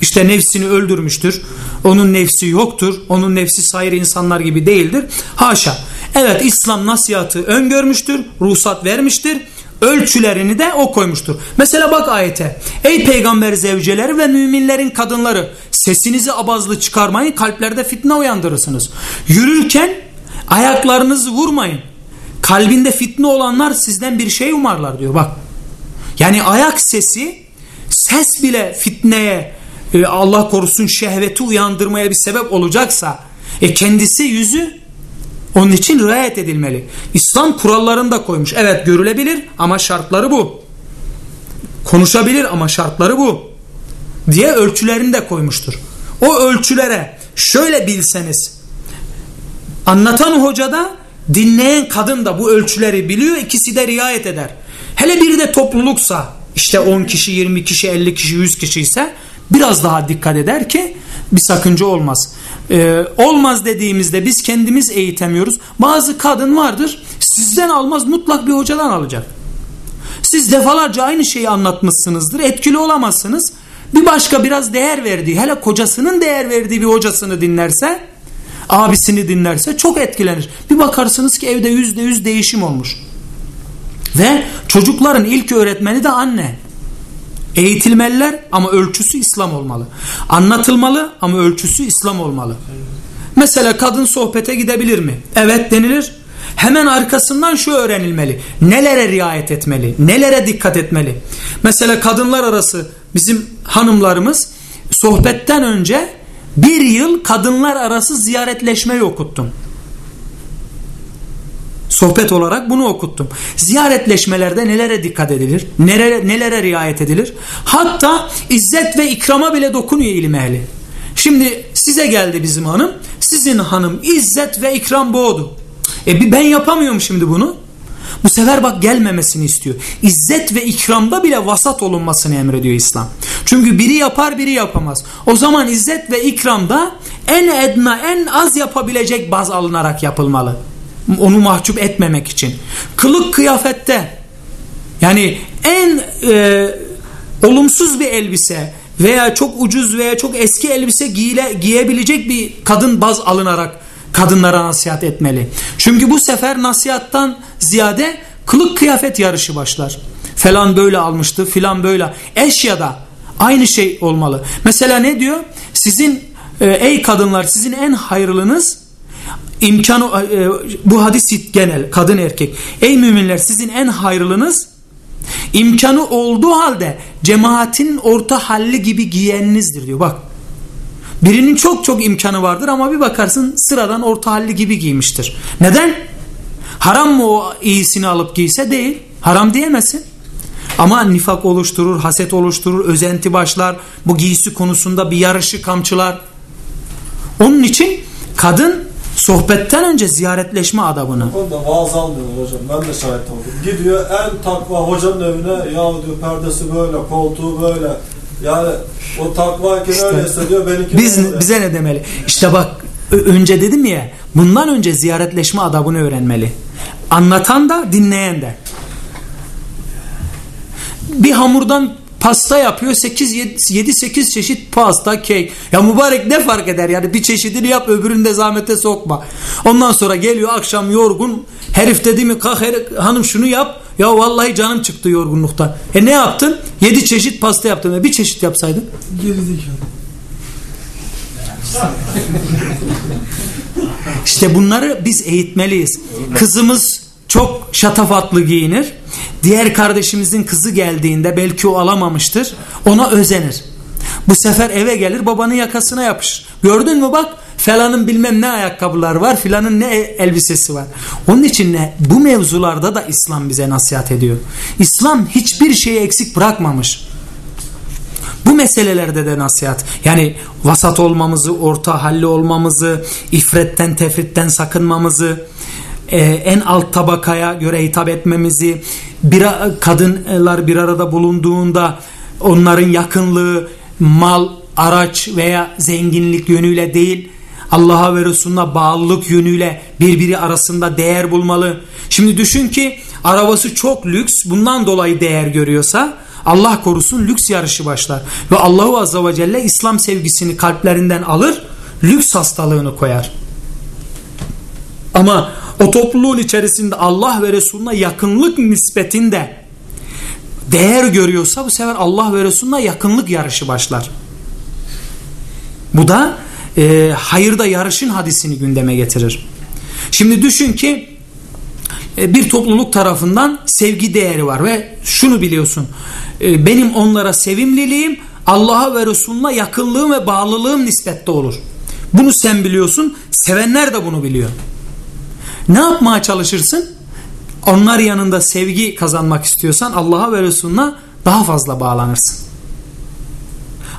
İşte nefsini öldürmüştür. Onun nefsi yoktur. Onun nefsi sair insanlar gibi değildir. Haşa. Evet İslam nasihatı öngörmüştür. Ruhsat vermiştir. ölçülerini de o koymuştur. Mesela bak ayete. Ey peygamber zevceleri ve müminlerin kadınları sesinizi abazlı çıkarmayın kalplerde fitne uyandırırsınız. Yürürken ayaklarınızı vurmayın. Kalbinde fitne olanlar sizden bir şey umarlar diyor bak. Yani ayak sesi ses bile fitneye e, Allah korusun şehveti uyandırmaya bir sebep olacaksa e kendisi yüzü onun için riayet edilmeli. İslam kurallarını da koymuş. Evet görülebilir ama şartları bu. Konuşabilir ama şartları bu. Diye ölçülerini de koymuştur. O ölçülere şöyle bilseniz anlatan hoca da dinleyen kadın da bu ölçüleri biliyor. ikisi de riayet eder. Hele bir de topluluksa işte 10 kişi, 20 kişi, 50 kişi, 100 kişi ise biraz daha dikkat eder ki bir sakınca olmaz. Ee, olmaz dediğimizde biz kendimiz eğitemiyoruz. Bazı kadın vardır sizden almaz mutlak bir hocadan alacak. Siz defalarca aynı şeyi anlatmışsınızdır. Etkili olamazsınız. Bir başka biraz değer verdiği hele kocasının değer verdiği bir hocasını dinlerse abisini dinlerse çok etkilenir. Bir bakarsınız ki evde yüzde yüz değişim olmuş. Ve çocukların ilk öğretmeni de anne. Eğitilmeliler ama ölçüsü İslam olmalı. Anlatılmalı ama ölçüsü İslam olmalı. Mesela kadın sohbete gidebilir mi? Evet denilir. Hemen arkasından şu öğrenilmeli. Nelere riayet etmeli? Nelere dikkat etmeli? Mesela kadınlar arası bizim hanımlarımız sohbetten önce bir yıl kadınlar arası ziyaretleşmeyi okuttum. Sohbet olarak bunu okuttum. Ziyaretleşmelerde nelere dikkat edilir? Nelere, nelere riayet edilir? Hatta izzet ve ikrama bile dokunuyor ilim ehli. Şimdi size geldi bizim hanım. Sizin hanım izzet ve ikram boğdu. E ben yapamıyorum şimdi bunu. Bu sefer bak gelmemesini istiyor. İzzet ve ikramda bile vasat olunmasını emrediyor İslam. Çünkü biri yapar biri yapamaz. O zaman izzet ve ikramda en edna en az yapabilecek baz alınarak yapılmalı onu mahcup etmemek için. Kılık kıyafette yani en e, olumsuz bir elbise veya çok ucuz veya çok eski elbise giyile, giyebilecek bir kadın baz alınarak kadınlara nasihat etmeli. Çünkü bu sefer nasihattan ziyade kılık kıyafet yarışı başlar. Falan böyle almıştı filan böyle. Eşyada aynı şey olmalı. Mesela ne diyor? Sizin e, ey kadınlar sizin en hayırlınız imkanı e, bu hadis genel kadın erkek. Ey müminler sizin en hayırlınız imkanı olduğu halde cemaatin orta halli gibi giyeninizdir diyor. Bak birinin çok çok imkanı vardır ama bir bakarsın sıradan orta halli gibi giymiştir. Neden? Haram mı o iyisini alıp giyse değil. Haram diyemezsin. Ama nifak oluşturur, haset oluşturur, özenti başlar. Bu giysi konusunda bir yarışı kamçılar. Onun için kadın sohbetten önce ziyaretleşme adabını. Orada vaaz almıyorlar hocam. Ben de şahit oldum. Gidiyor en takva hocanın evine ya diyor perdesi böyle, koltuğu böyle. Yani o takva işte, öyleyse diyor benimki biz, öyle. Bize ne demeli? İşte bak önce dedim ya bundan önce ziyaretleşme adabını öğrenmeli. Anlatan da dinleyen de. Bir hamurdan pasta yapıyor 7-8 çeşit pasta kek. Ya mübarek ne fark eder yani bir çeşidini yap öbürünü de zahmete sokma. Ondan sonra geliyor akşam yorgun herif dedi mi kalk herif, hanım şunu yap. Ya vallahi canım çıktı yorgunluktan. E ne yaptın? 7 çeşit pasta yaptın. E bir çeşit yapsaydın. Gerizekalı. İşte bunları biz eğitmeliyiz. Kızımız çok şatafatlı giyinir. Diğer kardeşimizin kızı geldiğinde belki o alamamıştır. Ona özenir. Bu sefer eve gelir babanın yakasına yapışır. Gördün mü bak falanın bilmem ne ayakkabılar var filanın ne elbisesi var. Onun için ne? Bu mevzularda da İslam bize nasihat ediyor. İslam hiçbir şeyi eksik bırakmamış. Bu meselelerde de nasihat. Yani vasat olmamızı, orta halli olmamızı, ifretten tefritten sakınmamızı, e, en alt tabakaya göre hitap etmemizi, bir, kadınlar bir arada bulunduğunda onların yakınlığı mal, araç veya zenginlik yönüyle değil, Allah'a ve Resulüne bağlılık yönüyle birbiri arasında değer bulmalı. Şimdi düşün ki arabası çok lüks bundan dolayı değer görüyorsa Allah korusun lüks yarışı başlar. Ve Allahu Azze ve Celle İslam sevgisini kalplerinden alır lüks hastalığını koyar. Ama o topluluğun içerisinde Allah ve Resulüne yakınlık nispetinde değer görüyorsa bu sefer Allah ve Resulüne yakınlık yarışı başlar. Bu da e, hayırda yarışın hadisini gündeme getirir. Şimdi düşün ki e, bir topluluk tarafından sevgi değeri var ve şunu biliyorsun e, benim onlara sevimliliğim Allah'a ve Resulüne yakınlığım ve bağlılığım nispette olur. Bunu sen biliyorsun sevenler de bunu biliyor. Ne yapmaya çalışırsın? Onlar yanında sevgi kazanmak istiyorsan Allah'a ve Resulüne daha fazla bağlanırsın.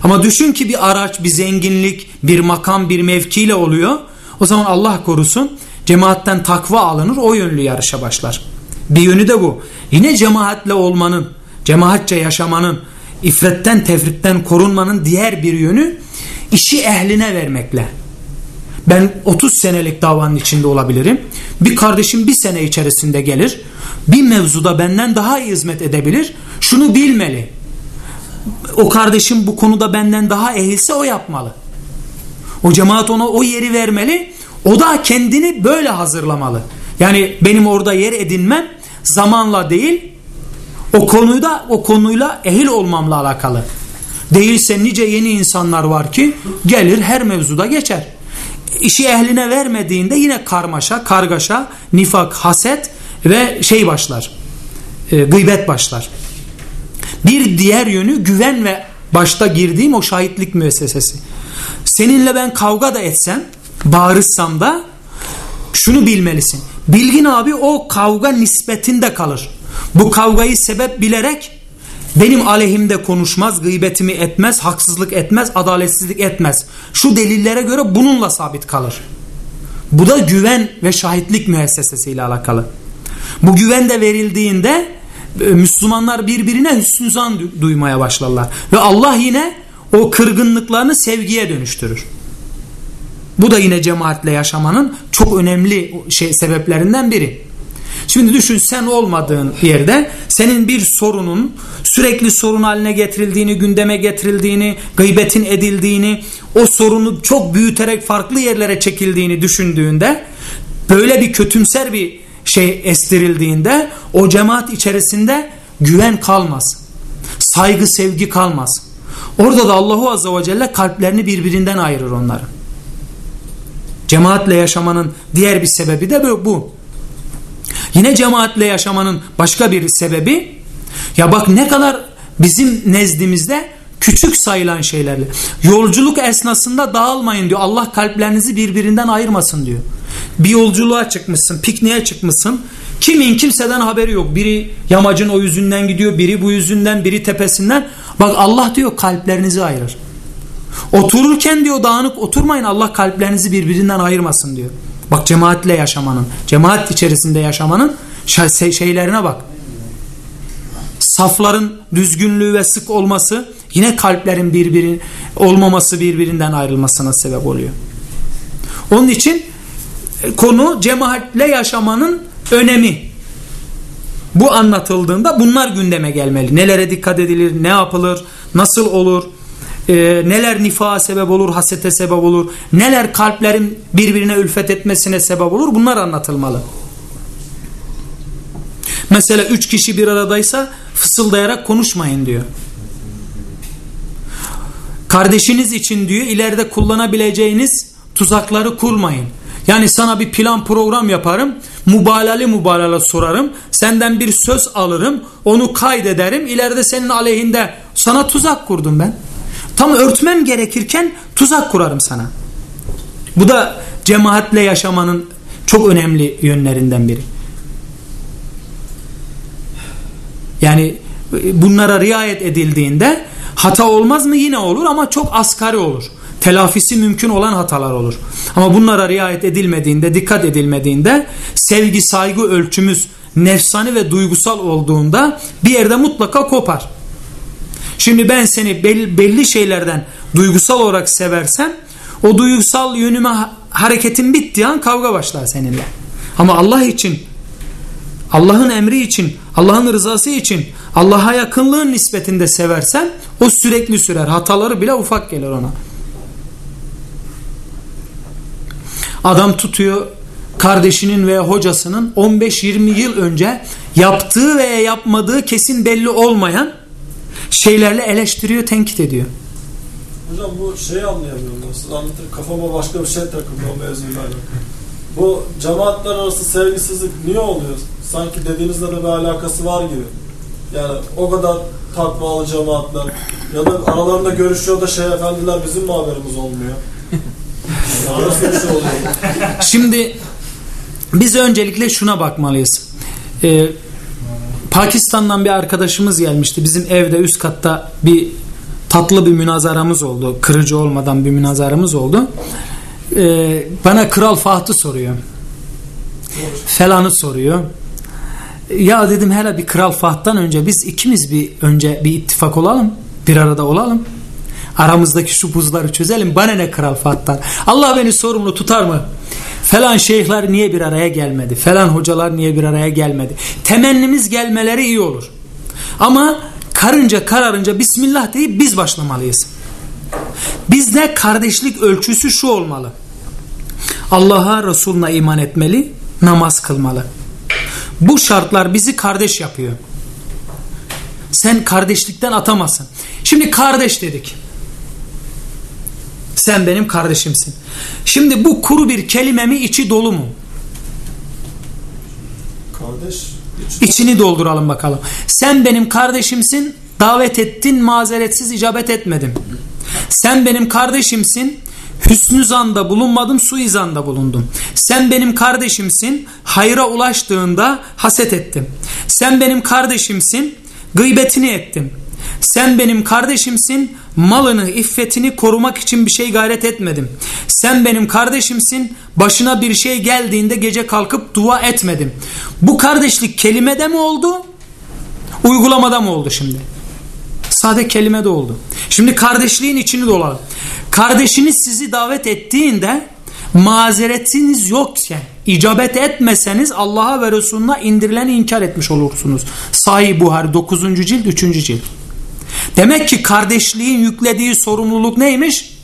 Ama düşün ki bir araç, bir zenginlik, bir makam, bir mevkiyle oluyor. O zaman Allah korusun cemaatten takva alınır o yönlü yarışa başlar. Bir yönü de bu. Yine cemaatle olmanın, cemaatçe yaşamanın, ifretten tefritten korunmanın diğer bir yönü işi ehline vermekle. Ben 30 senelik davanın içinde olabilirim. Bir kardeşim bir sene içerisinde gelir. Bir mevzuda benden daha iyi hizmet edebilir. Şunu bilmeli. O kardeşim bu konuda benden daha ehilse o yapmalı. O cemaat ona o yeri vermeli. O da kendini böyle hazırlamalı. Yani benim orada yer edinmem zamanla değil o konuyla o konuyla ehil olmamla alakalı. Değilse nice yeni insanlar var ki gelir her mevzuda geçer. İşi ehline vermediğinde yine karmaşa, kargaşa, nifak, haset ve şey başlar. E, gıybet başlar. Bir diğer yönü güven ve başta girdiğim o şahitlik müessesesi. Seninle ben kavga da etsem, bağırırsam da şunu bilmelisin. Bilgin abi o kavga nispetinde kalır. Bu kavgayı sebep bilerek benim aleyhimde konuşmaz, gıybetimi etmez, haksızlık etmez, adaletsizlik etmez. Şu delillere göre bununla sabit kalır. Bu da güven ve şahitlik müessesesiyle alakalı. Bu güven de verildiğinde e, Müslümanlar birbirine hüsnü duymaya başlarlar. Ve Allah yine o kırgınlıklarını sevgiye dönüştürür. Bu da yine cemaatle yaşamanın çok önemli şey sebeplerinden biri. Şimdi düşün sen olmadığın yerde senin bir sorunun sürekli sorun haline getirildiğini, gündeme getirildiğini, gıybetin edildiğini, o sorunu çok büyüterek farklı yerlere çekildiğini düşündüğünde böyle bir kötümser bir şey estirildiğinde o cemaat içerisinde güven kalmaz. Saygı, sevgi kalmaz. Orada da Allahu Azze ve Celle kalplerini birbirinden ayırır onların. Cemaatle yaşamanın diğer bir sebebi de bu. Yine cemaatle yaşamanın başka bir sebebi ya bak ne kadar bizim nezdimizde küçük sayılan şeylerle. Yolculuk esnasında dağılmayın diyor. Allah kalplerinizi birbirinden ayırmasın diyor. Bir yolculuğa çıkmışsın, pikniğe çıkmışsın. Kimin kimseden haberi yok. Biri yamacın o yüzünden gidiyor, biri bu yüzünden, biri tepesinden. Bak Allah diyor kalplerinizi ayırır. Otururken diyor dağınık oturmayın Allah kalplerinizi birbirinden ayırmasın diyor. Bak cemaatle yaşamanın, cemaat içerisinde yaşamanın şeylerine bak. Safların düzgünlüğü ve sık olması yine kalplerin birbirin olmaması birbirinden ayrılmasına sebep oluyor. Onun için e, konu cemaatle yaşamanın önemi. Bu anlatıldığında bunlar gündeme gelmeli. Nelere dikkat edilir, ne yapılır, nasıl olur, e, neler nifaha sebep olur, hasete sebep olur, neler kalplerin birbirine ülfet etmesine sebep olur bunlar anlatılmalı. Mesela üç kişi bir aradaysa fısıldayarak konuşmayın diyor. Kardeşiniz için diyor ileride kullanabileceğiniz tuzakları kurmayın. Yani sana bir plan program yaparım. Mübalali mübalala sorarım. Senden bir söz alırım. Onu kaydederim. İleride senin aleyhinde sana tuzak kurdum ben. Tam örtmem gerekirken tuzak kurarım sana. Bu da cemaatle yaşamanın çok önemli yönlerinden biri. Yani bunlara riayet edildiğinde hata olmaz mı? Yine olur ama çok asgari olur. Telafisi mümkün olan hatalar olur. Ama bunlara riayet edilmediğinde, dikkat edilmediğinde sevgi, saygı ölçümüz nefsani ve duygusal olduğunda bir yerde mutlaka kopar. Şimdi ben seni belli şeylerden duygusal olarak seversem o duygusal yönüme hareketin bittiği an kavga başlar seninle. Ama Allah için Allah'ın emri için, Allah'ın rızası için, Allah'a yakınlığın nispetinde seversen o sürekli sürer. Hataları bile ufak gelir ona. Adam tutuyor kardeşinin veya hocasının 15-20 yıl önce yaptığı veya yapmadığı kesin belli olmayan şeylerle eleştiriyor, tenkit ediyor. Hocam bu şeyi anlayamıyorum. Siz anlatır kafama başka bir şey takıldı o mevzuyla alakalı. Bu cemaatler arası sevgisizlik niye oluyor? Sanki dediğinizle de bir alakası var gibi. Yani o kadar takvalı cemaatler ya da aralarında görüşüyor da şey efendiler bizim mi haberimiz olmuyor? Yani [laughs] nasıl bir şey oluyor? Şimdi biz öncelikle şuna bakmalıyız. Ee, Pakistan'dan bir arkadaşımız gelmişti. Bizim evde üst katta bir tatlı bir münazaramız oldu. Kırıcı olmadan bir münazaramız oldu. Ee, bana Kral Faht'ı soruyor. Falanı soruyor. Ya dedim hele bir Kral Faht'tan önce biz ikimiz bir önce bir ittifak olalım. Bir arada olalım. Aramızdaki şu buzları çözelim. Bana ne Kral Faht'tan? Allah beni sorumlu tutar mı? Falan şeyhler niye bir araya gelmedi? Falan hocalar niye bir araya gelmedi? Temennimiz gelmeleri iyi olur. Ama karınca kararınca Bismillah deyip biz başlamalıyız. Bizde kardeşlik ölçüsü şu olmalı. Allah'a Resuluna iman etmeli, namaz kılmalı. Bu şartlar bizi kardeş yapıyor. Sen kardeşlikten atamazsın. Şimdi kardeş dedik. Sen benim kardeşimsin. Şimdi bu kuru bir kelime mi içi dolu mu? Kardeş hiç İçini dolduralım bakalım. Sen benim kardeşimsin, davet ettin, mazeretsiz icabet etmedim. Sen benim kardeşimsin, hüsnü zanda bulunmadım, suizanda bulundum. Sen benim kardeşimsin, hayra ulaştığında haset ettim. Sen benim kardeşimsin, gıybetini ettim. Sen benim kardeşimsin, malını, iffetini korumak için bir şey gayret etmedim. Sen benim kardeşimsin, başına bir şey geldiğinde gece kalkıp dua etmedim. Bu kardeşlik kelimede mi oldu, uygulamada mı oldu şimdi? Sade kelimede oldu. Şimdi kardeşliğin içini dolalım. Kardeşiniz sizi davet ettiğinde mazeretiniz yokken icabet etmeseniz Allah'a ve Resulüne indirileni inkar etmiş olursunuz. Sahih Buhari 9. cilt 3. cilt. Demek ki kardeşliğin yüklediği sorumluluk neymiş?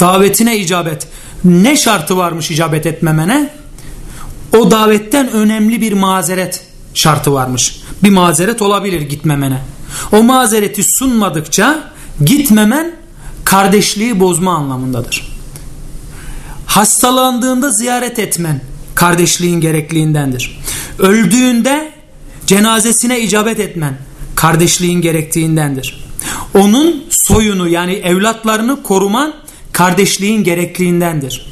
Davetine icabet. Ne şartı varmış icabet etmemene? O davetten önemli bir mazeret şartı varmış. Bir mazeret olabilir gitmemene. O mazereti sunmadıkça gitmemen kardeşliği bozma anlamındadır. Hastalandığında ziyaret etmen kardeşliğin gerekliğindendir. Öldüğünde cenazesine icabet etmen kardeşliğin gerektiğindendir. Onun soyunu yani evlatlarını koruman kardeşliğin gerekliğindendir.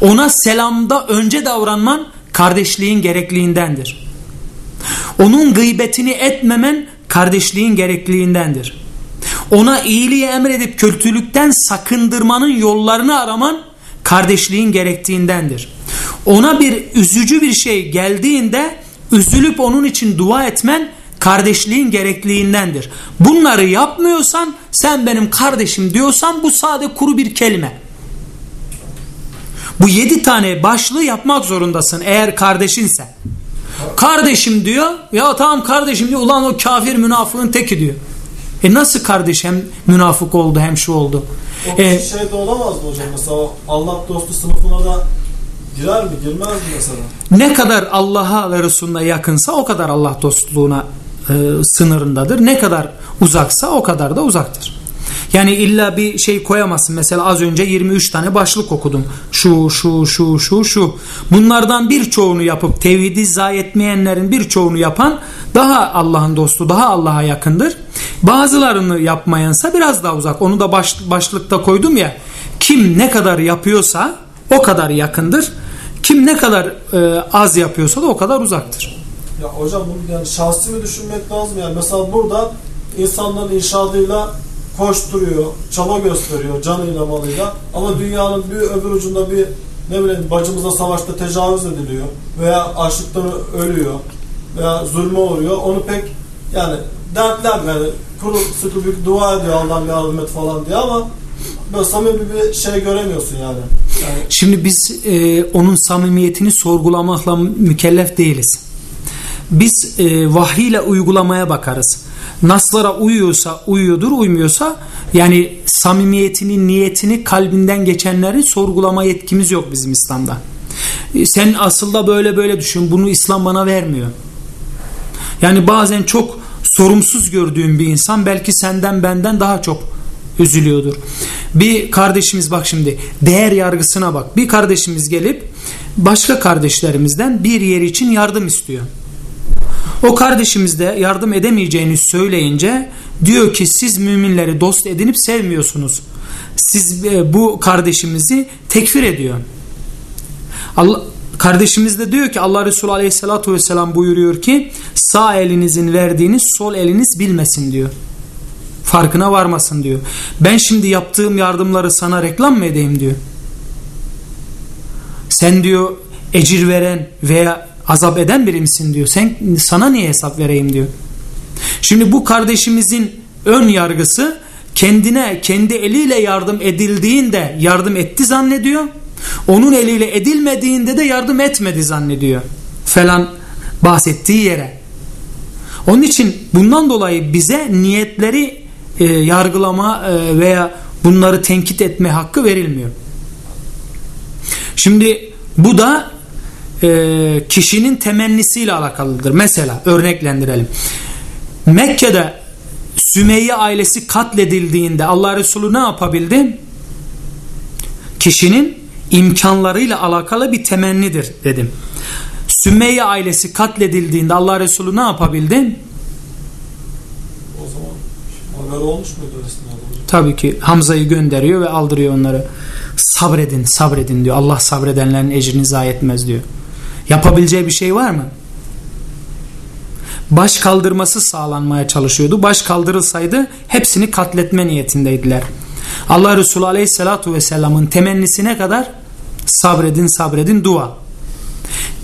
Ona selamda önce davranman kardeşliğin gerekliğindendir. Onun gıybetini etmemen kardeşliğin gerekliğindendir. Ona iyiliği emredip kötülükten sakındırmanın yollarını araman kardeşliğin gerektiğindendir. Ona bir üzücü bir şey geldiğinde üzülüp onun için dua etmen kardeşliğin gerekliğindendir. Bunları yapmıyorsan sen benim kardeşim diyorsan bu sade kuru bir kelime. Bu yedi tane başlığı yapmak zorundasın eğer kardeşinse. Kardeşim diyor ya tamam kardeşim diyor ulan o kafir münafığın teki diyor. E nasıl kardeş hem münafık oldu hem şu oldu. O E, şey de olamaz mı hocam? Mesela Allah dostu sınıfına da girer mi girmez mi mesela? ne kadar Allah'a ve Resulüne yakınsa o kadar Allah dostluğuna e, sınırındadır. Ne kadar uzaksa o kadar da uzaktır. Yani illa bir şey koyamazsın. Mesela az önce 23 tane başlık okudum. Şu, şu, şu, şu, şu. Bunlardan birçoğunu yapıp tevhidi zayi etmeyenlerin birçoğunu yapan daha Allah'ın dostu, daha Allah'a yakındır. Bazılarını yapmayansa biraz daha uzak. Onu da baş, başlıkta koydum ya. Kim ne kadar yapıyorsa o kadar yakındır. Kim ne kadar e, az yapıyorsa da o kadar uzaktır. Ya hocam bunu yani şahsi mi düşünmek lazım yani mesela burada insanların inşaatıyla koşturuyor, çaba gösteriyor canıyla malıyla ama dünyanın bir öbür ucunda bir ne bileyim bacımıza savaşta tecavüz ediliyor veya açlıktan ölüyor veya zulme uğruyor onu pek yani dertler yani kuru sıkı bir dua ediyor Allah'ım yardım et falan diye ama böyle samimi bir şey göremiyorsun yani. yani Şimdi biz e, onun samimiyetini sorgulamakla mükellef değiliz. Biz e, vahiy ile uygulamaya bakarız. Naslara uyuyorsa uyuyordur, uymuyorsa yani samimiyetini, niyetini kalbinden geçenleri sorgulama yetkimiz yok bizim İslam'da. E, Sen aslında böyle böyle düşün. Bunu İslam bana vermiyor. Yani bazen çok sorumsuz gördüğün bir insan belki senden benden daha çok üzülüyordur. Bir kardeşimiz bak şimdi değer yargısına bak. Bir kardeşimiz gelip başka kardeşlerimizden bir yer için yardım istiyor. O kardeşimiz de yardım edemeyeceğini söyleyince diyor ki siz müminleri dost edinip sevmiyorsunuz. Siz e, bu kardeşimizi tekfir ediyor. Allah, kardeşimiz de diyor ki Allah Resulü Aleyhisselatü Vesselam buyuruyor ki sağ elinizin verdiğini sol eliniz bilmesin diyor. Farkına varmasın diyor. Ben şimdi yaptığım yardımları sana reklam mı edeyim diyor. Sen diyor ecir veren veya azap eden biri misin diyor. Sen sana niye hesap vereyim diyor. Şimdi bu kardeşimizin ön yargısı kendine kendi eliyle yardım edildiğinde yardım etti zannediyor. Onun eliyle edilmediğinde de yardım etmedi zannediyor. Falan bahsettiği yere. Onun için bundan dolayı bize niyetleri e, yargılama e, veya bunları tenkit etme hakkı verilmiyor. Şimdi bu da e, kişinin temennisiyle alakalıdır. Mesela örneklendirelim. Mekke'de Sümeyye ailesi katledildiğinde Allah Resulü ne yapabildi? Kişinin imkanlarıyla alakalı bir temennidir dedim. Sümeyye ailesi katledildiğinde Allah Resulü ne yapabildi? O zaman haber olmuş muydu? Tabii ki Hamza'yı gönderiyor ve aldırıyor onları. Sabredin, sabredin diyor. Allah sabredenlerin ecrini zayi etmez diyor. Yapabileceği bir şey var mı? Baş kaldırması sağlanmaya çalışıyordu. Baş kaldırılsaydı hepsini katletme niyetindeydiler. Allah Resulü Aleyhisselatü Vesselam'ın temennisine kadar sabredin sabredin dua.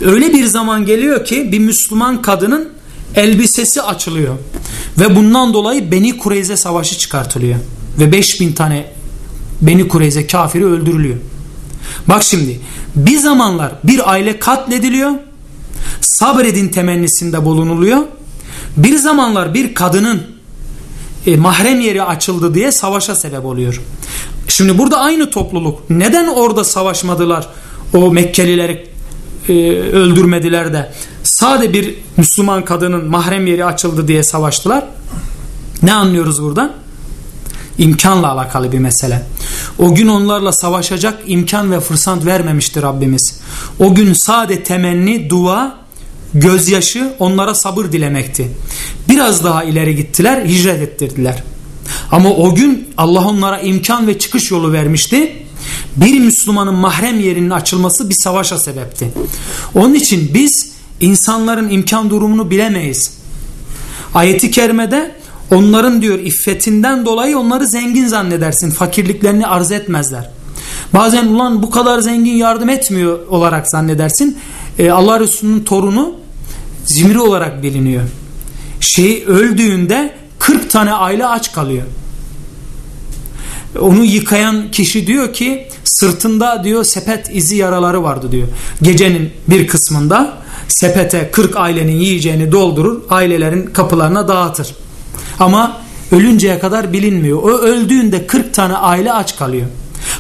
Öyle bir zaman geliyor ki bir Müslüman kadının elbisesi açılıyor. Ve bundan dolayı Beni Kureyze savaşı çıkartılıyor. Ve 5000 tane Beni Kureyze kafiri öldürülüyor. Bak şimdi bir zamanlar bir aile katlediliyor. Sabredin temennisinde bulunuluyor. Bir zamanlar bir kadının e, mahrem yeri açıldı diye savaşa sebep oluyor. Şimdi burada aynı topluluk neden orada savaşmadılar o Mekkelileri e, öldürmediler de sade bir Müslüman kadının mahrem yeri açıldı diye savaştılar. Ne anlıyoruz buradan? İmkanla alakalı bir mesele. O gün onlarla savaşacak imkan ve fırsat vermemiştir Rabbimiz. O gün sade temenni, dua, gözyaşı onlara sabır dilemekti. Biraz daha ileri gittiler, hicret ettirdiler. Ama o gün Allah onlara imkan ve çıkış yolu vermişti. Bir Müslümanın mahrem yerinin açılması bir savaşa sebepti. Onun için biz insanların imkan durumunu bilemeyiz. Ayeti kerimede onların diyor iffetinden dolayı onları zengin zannedersin. Fakirliklerini arz etmezler. Bazen ulan bu kadar zengin yardım etmiyor olarak zannedersin. Ee, Allah Resulü'nün torunu zimri olarak biliniyor. Şey öldüğünde 40 tane aile aç kalıyor. Onu yıkayan kişi diyor ki sırtında diyor sepet izi yaraları vardı diyor. Gecenin bir kısmında sepete 40 ailenin yiyeceğini doldurur ailelerin kapılarına dağıtır. Ama ölünceye kadar bilinmiyor. O öldüğünde 40 tane aile aç kalıyor.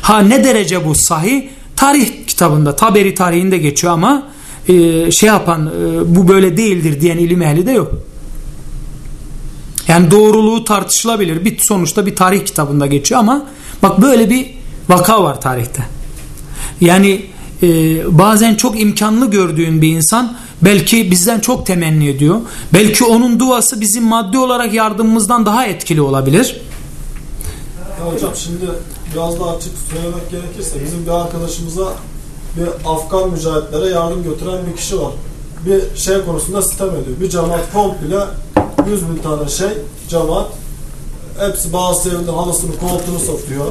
Ha ne derece bu sahi? Tarih kitabında Taberi tarihinde geçiyor ama e, şey yapan e, bu böyle değildir diyen ilim ehli de yok. Yani doğruluğu tartışılabilir. Bir sonuçta bir tarih kitabında geçiyor ama bak böyle bir vaka var tarihte. Yani e, bazen çok imkanlı gördüğün bir insan belki bizden çok temenni ediyor. Belki onun duası bizim maddi olarak yardımımızdan daha etkili olabilir. Ya hocam şimdi biraz daha açık söylemek gerekirse bizim bir arkadaşımıza bir Afgan mücahitlere yardım götüren bir kişi var. Bir şey konusunda sitem ediyor. Bir cemaat komple 100 bin tane şey cemaat hepsi bazı evinde halısını koltuğunu satıyor.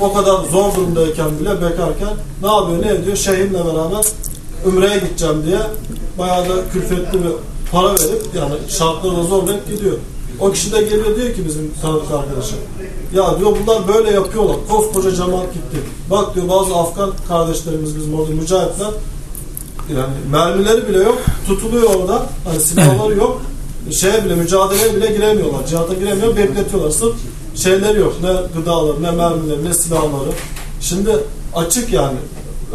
O kadar zor durumdayken bile bekarken ne yapıyor ne ediyor şeyhimle beraber Ümre'ye gideceğim diye bayağı da külfetli bir para verip yani şartları da zorlayıp gidiyor. O kişi de geliyor diyor ki bizim tanıdık arkadaşım. Ya diyor bunlar böyle yapıyorlar. Koskoca cemaat gitti. Bak diyor bazı Afgan kardeşlerimiz bizim orada mücahitler yani mermileri bile yok. Tutuluyor orada. Hani silahları yok. Şeye bile mücadeleye bile giremiyorlar. Cihata giremiyor. Bekletiyorlar. Sırf şeyleri yok. Ne gıdaları, ne mermileri, ne silahları. Şimdi açık yani.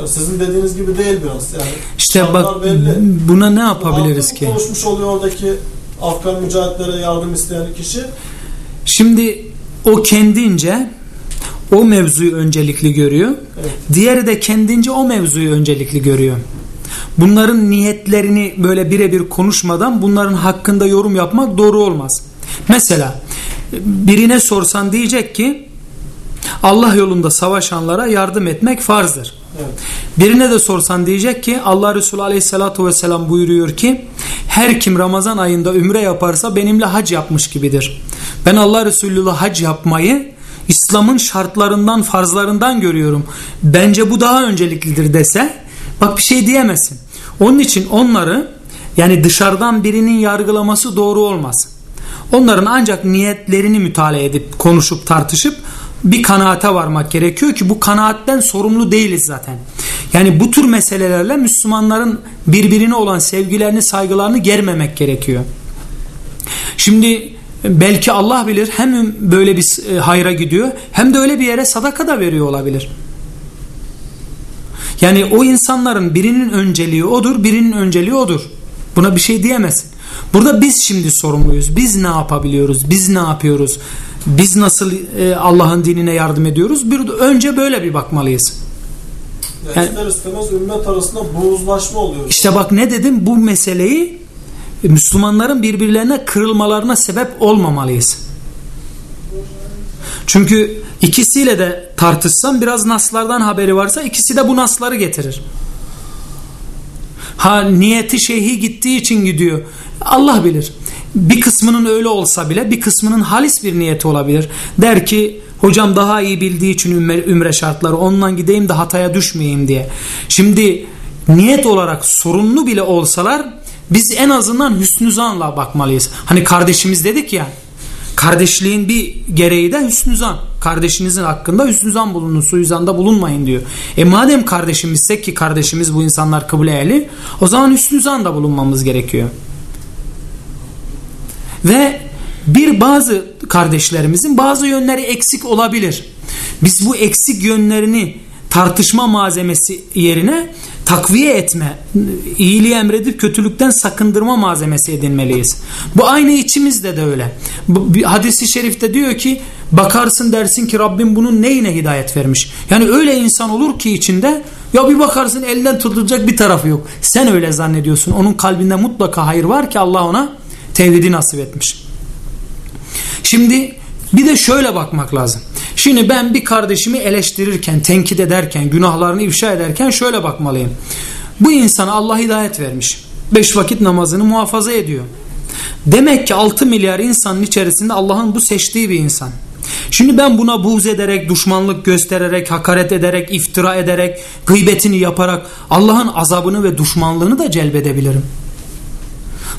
Sizin dediğiniz gibi değil biraz. Yani İşte bak belli. buna ne yapabiliriz ki? Konuşmuş oluyor oradaki Afgan mücahitlere yardım isteyen kişi. Şimdi o kendince o mevzuyu öncelikli görüyor. Evet. Diğeri de kendince o mevzuyu öncelikli görüyor. Bunların niyetlerini böyle birebir konuşmadan bunların hakkında yorum yapmak doğru olmaz. Mesela birine sorsan diyecek ki Allah yolunda savaşanlara yardım etmek farzdır. Evet. Birine de sorsan diyecek ki Allah Resulü Aleyhisselatü Vesselam buyuruyor ki her kim Ramazan ayında ümre yaparsa benimle hac yapmış gibidir. Ben Allah Resulü'yle hac yapmayı İslam'ın şartlarından farzlarından görüyorum. Bence bu daha önceliklidir dese bak bir şey diyemezsin. Onun için onları yani dışarıdan birinin yargılaması doğru olmaz. Onların ancak niyetlerini mütalaa edip konuşup tartışıp bir kanaate varmak gerekiyor ki bu kanaatten sorumlu değiliz zaten. Yani bu tür meselelerle Müslümanların birbirine olan sevgilerini saygılarını germemek gerekiyor. Şimdi belki Allah bilir hem böyle bir e, hayra gidiyor hem de öyle bir yere sadaka da veriyor olabilir. Yani o insanların birinin önceliği odur, birinin önceliği odur. Buna bir şey diyemezsin. Burada biz şimdi sorumluyuz. Biz ne yapabiliyoruz? Biz ne yapıyoruz? Biz nasıl e, Allah'ın dinine yardım ediyoruz? Bir önce böyle bir bakmalıyız. Yani Yani- ister istemez ümmet arasında buğuzlaşma oluyor. İşte bak ne dedim? Bu meseleyi Müslümanların birbirlerine kırılmalarına sebep olmamalıyız. Çünkü ikisiyle de tartışsam biraz naslardan haberi varsa ikisi de bu nasları getirir. Ha niyeti şeyhi gittiği için gidiyor. Allah bilir. Bir kısmının öyle olsa bile bir kısmının halis bir niyeti olabilir. Der ki hocam daha iyi bildiği için ümre, ümre şartları ondan gideyim de hataya düşmeyeyim diye. Şimdi niyet olarak sorunlu bile olsalar biz en azından hüsnü zanla bakmalıyız. Hani kardeşimiz dedik ya Kardeşliğin bir gereği de hüsnü zan. Kardeşinizin hakkında hüsnü zan bulunun, suizanda bulunmayın diyor. E madem kardeşimizsek ki kardeşimiz bu insanlar kabul ehli, o zaman hüsnü zan da bulunmamız gerekiyor. Ve bir bazı kardeşlerimizin bazı yönleri eksik olabilir. Biz bu eksik yönlerini tartışma malzemesi yerine takviye etme, iyiliği emredip kötülükten sakındırma malzemesi edinmeliyiz. Bu aynı içimizde de öyle. Hadisi şerifte diyor ki bakarsın dersin ki Rabbim bunun neyine hidayet vermiş. Yani öyle insan olur ki içinde ya bir bakarsın elden tutulacak bir tarafı yok. Sen öyle zannediyorsun. Onun kalbinde mutlaka hayır var ki Allah ona tevhidi nasip etmiş. Şimdi bir de şöyle bakmak lazım. Şimdi ben bir kardeşimi eleştirirken, tenkit ederken, günahlarını ifşa ederken şöyle bakmalıyım. Bu insana Allah hidayet vermiş. Beş vakit namazını muhafaza ediyor. Demek ki 6 milyar insanın içerisinde Allah'ın bu seçtiği bir insan. Şimdi ben buna buğz ederek, düşmanlık göstererek, hakaret ederek, iftira ederek, gıybetini yaparak Allah'ın azabını ve düşmanlığını da celbedebilirim.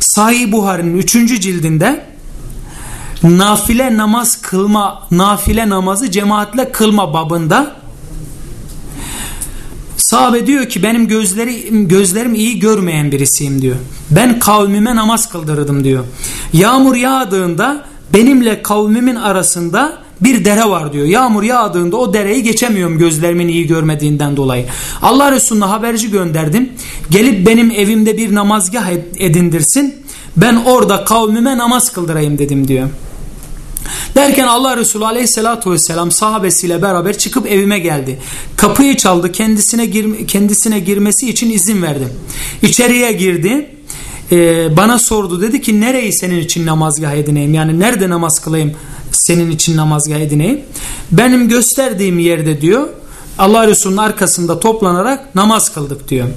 Sahih Buhari'nin 3. cildinde nafile namaz kılma, nafile namazı cemaatle kılma babında sahabe diyor ki benim gözleri, gözlerim iyi görmeyen birisiyim diyor. Ben kavmime namaz kıldırırdım diyor. Yağmur yağdığında benimle kavmimin arasında bir dere var diyor. Yağmur yağdığında o dereyi geçemiyorum gözlerimin iyi görmediğinden dolayı. Allah Resulü'ne haberci gönderdim. Gelip benim evimde bir namazgah edindirsin. Ben orada kavmime namaz kıldırayım dedim diyor. Derken Allah Resulü aleyhissalatu vesselam sahabesiyle beraber çıkıp evime geldi. Kapıyı çaldı kendisine, gir, kendisine girmesi için izin verdim. İçeriye girdi. Ee, bana sordu dedi ki nereyi senin için namazgah edineyim yani nerede namaz kılayım senin için namazgah edineyim. Benim gösterdiğim yerde diyor Allah Resulü'nün arkasında toplanarak namaz kıldık diyor.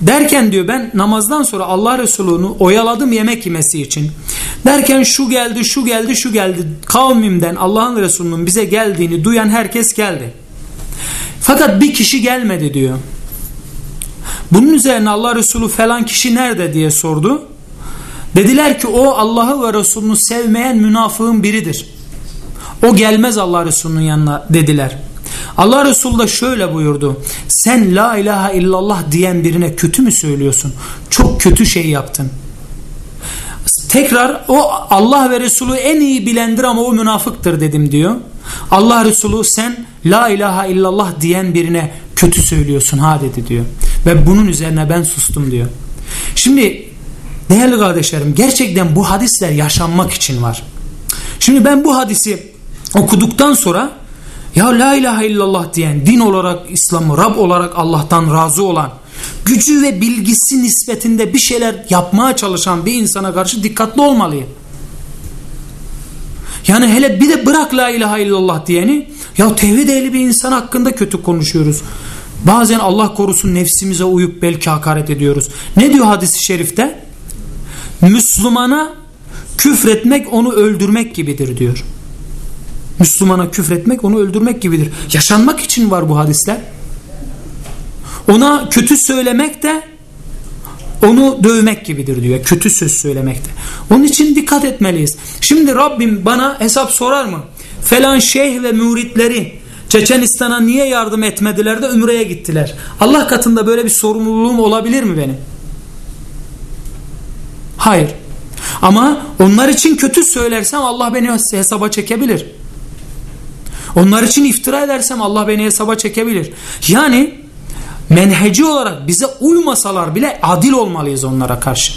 Derken diyor ben namazdan sonra Allah Resulü'nü oyaladım yemek yemesi için. Derken şu geldi, şu geldi, şu geldi. Kavmimden Allah'ın Resulü'nün bize geldiğini duyan herkes geldi. Fakat bir kişi gelmedi diyor. Bunun üzerine Allah Resulü falan kişi nerede diye sordu. Dediler ki o Allah'ı ve Resulünü sevmeyen münafığın biridir. O gelmez Allah Resulü'nün yanına dediler. Allah Resulü de şöyle buyurdu. Sen la ilahe illallah diyen birine kötü mü söylüyorsun? Çok kötü şey yaptın. tekrar o Allah ve Resulü en iyi bilendir ama o münafıktır dedim diyor. Allah Resulü sen la ilahe illallah diyen birine kötü söylüyorsun ha dedi diyor. Ve bunun üzerine ben sustum diyor. Şimdi değerli kardeşlerim gerçekten bu hadisler yaşanmak için var. Şimdi ben bu hadisi okuduktan sonra ya la ilahe illallah diyen din olarak İslam'ı Rab olarak Allah'tan razı olan gücü ve bilgisi nispetinde bir şeyler yapmaya çalışan bir insana karşı dikkatli olmalıyım. Yani hele bir de bırak la ilahe illallah diyeni ya tevhid ehli bir insan hakkında kötü konuşuyoruz. Bazen Allah korusun nefsimize uyup belki hakaret ediyoruz. Ne diyor hadisi şerifte? Müslümana küfretmek onu öldürmek gibidir diyor. Müslümana küfretmek onu öldürmek gibidir. Yaşanmak için var bu hadisler. Ona kötü söylemek de onu dövmek gibidir diyor. Kötü söz söylemekte. Onun için dikkat etmeliyiz. Şimdi Rabbim bana hesap sorar mı? Falan şeyh ve müritleri Çeçenistan'a niye yardım etmediler de Ümre'ye gittiler. Allah katında böyle bir sorumluluğum olabilir mi benim? Hayır. Ama onlar için kötü söylersem Allah beni hesaba çekebilir. Onlar için iftira edersem Allah beni hesaba çekebilir. Yani menheci olarak bize uymasalar bile adil olmalıyız onlara karşı.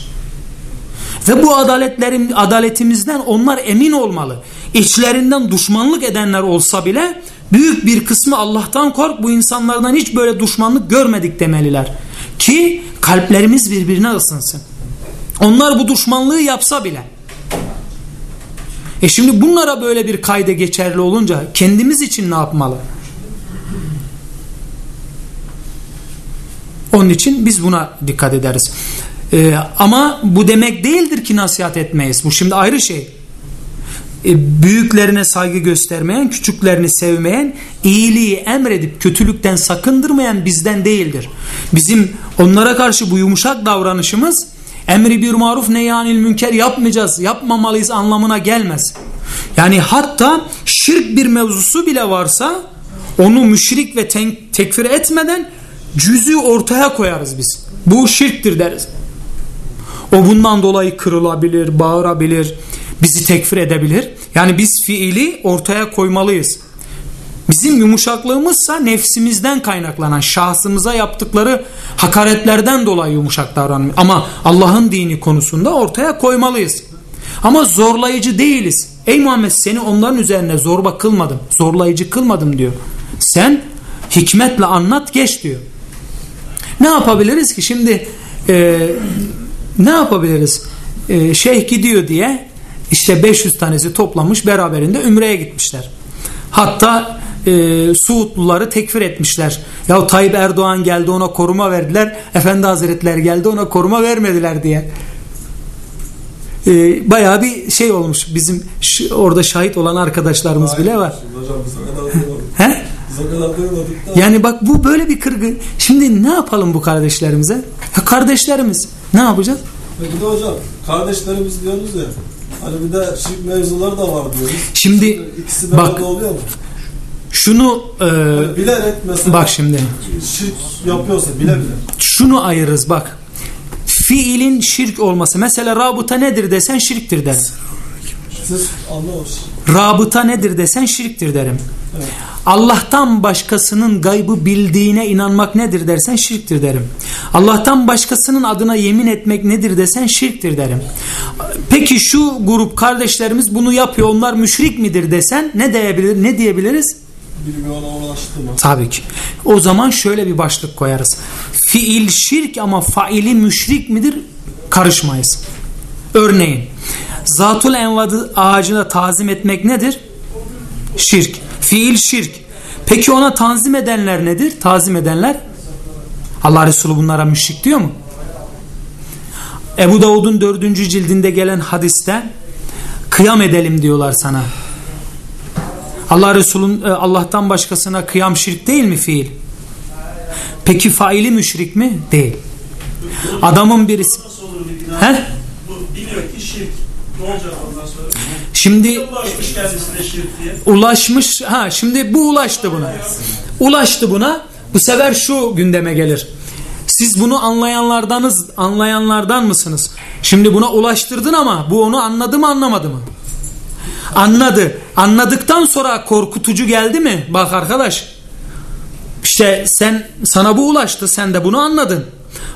Ve bu adaletlerin adaletimizden onlar emin olmalı. İçlerinden düşmanlık edenler olsa bile büyük bir kısmı Allah'tan kork bu insanlardan hiç böyle düşmanlık görmedik demeliler. Ki kalplerimiz birbirine ısınsın. Onlar bu düşmanlığı yapsa bile. E şimdi bunlara böyle bir kayda geçerli olunca kendimiz için ne yapmalı? Onun için biz buna dikkat ederiz. Ee, ama bu demek değildir ki nasihat etmeyiz. Bu şimdi ayrı şey. Ee, büyüklerine saygı göstermeyen, küçüklerini sevmeyen, iyiliği emredip kötülükten sakındırmayan bizden değildir. Bizim onlara karşı bu yumuşak davranışımız emri bir maruf neyyanil münker yapmayacağız, yapmamalıyız anlamına gelmez. Yani hatta şirk bir mevzusu bile varsa onu müşrik ve tekfir etmeden cüzü ortaya koyarız biz. Bu şirktir deriz. O bundan dolayı kırılabilir, bağırabilir, bizi tekfir edebilir. Yani biz fiili ortaya koymalıyız. Bizim yumuşaklığımızsa nefsimizden kaynaklanan şahsımıza yaptıkları hakaretlerden dolayı yumuşak davranmıyor. Ama Allah'ın dini konusunda ortaya koymalıyız. Ama zorlayıcı değiliz. Ey Muhammed seni onların üzerine zorba kılmadım, zorlayıcı kılmadım diyor. Sen hikmetle anlat geç diyor. Ne yapabiliriz ki şimdi e, ne yapabiliriz? E, şeyh gidiyor diye işte 500 tanesi toplamış beraberinde Ümre'ye gitmişler. Hatta e, Suudluları tekfir etmişler. Ya Tayyip Erdoğan geldi ona koruma verdiler. Efendi Hazretleri geldi ona koruma vermediler diye. E, bayağı bir şey olmuş. Bizim orada şahit olan arkadaşlarımız bile var. He? Yani bak bu böyle bir kırgın. Şimdi ne yapalım bu kardeşlerimize? Ya kardeşlerimiz ne yapacağız? Peki de hocam kardeşlerimiz diyoruz ya hani bir de şirk mevzuları da var diyoruz. Şimdi ikisi bak oluyor mu? Şunu e, bilerek mesela bak şimdi şirk yapıyorsa bile bile. Şunu ayırırız bak. Fiilin şirk olması. Mesela rabıta nedir desen şirktir derim. Siz. Rabıta nedir desen şirktir derim. Evet. Allah'tan başkasının gaybı bildiğine inanmak nedir dersen şirktir derim. Allah'tan başkasının adına yemin etmek nedir desen şirktir derim. Peki şu grup kardeşlerimiz bunu yapıyor onlar müşrik midir desen ne diyebilir ne diyebiliriz? Tabii ki. O zaman şöyle bir başlık koyarız. Fiil şirk ama faili müşrik midir? Karışmayız. Örneğin Zatul envadı ağacına tazim etmek nedir? Şirk. Fiil şirk. Peki ona tanzim edenler nedir? Tazim edenler? Allah Resulü bunlara müşrik diyor mu? Ebu Davud'un dördüncü cildinde gelen hadiste kıyam edelim diyorlar sana. Allah Resulü'nün e, Allah'tan başkasına kıyam şirk değil mi fiil? Peki faili müşrik mi? Değil. Adamın birisi. He? Şimdi ulaşmış ha şimdi bu ulaştı buna. Ulaştı buna. Bu sefer şu gündeme gelir. Siz bunu anlayanlardanız, anlayanlardan mısınız? Şimdi buna ulaştırdın ama bu onu anladı mı anlamadı mı? Anladı. Anladıktan sonra korkutucu geldi mi? Bak arkadaş işte sen sana bu ulaştı sen de bunu anladın.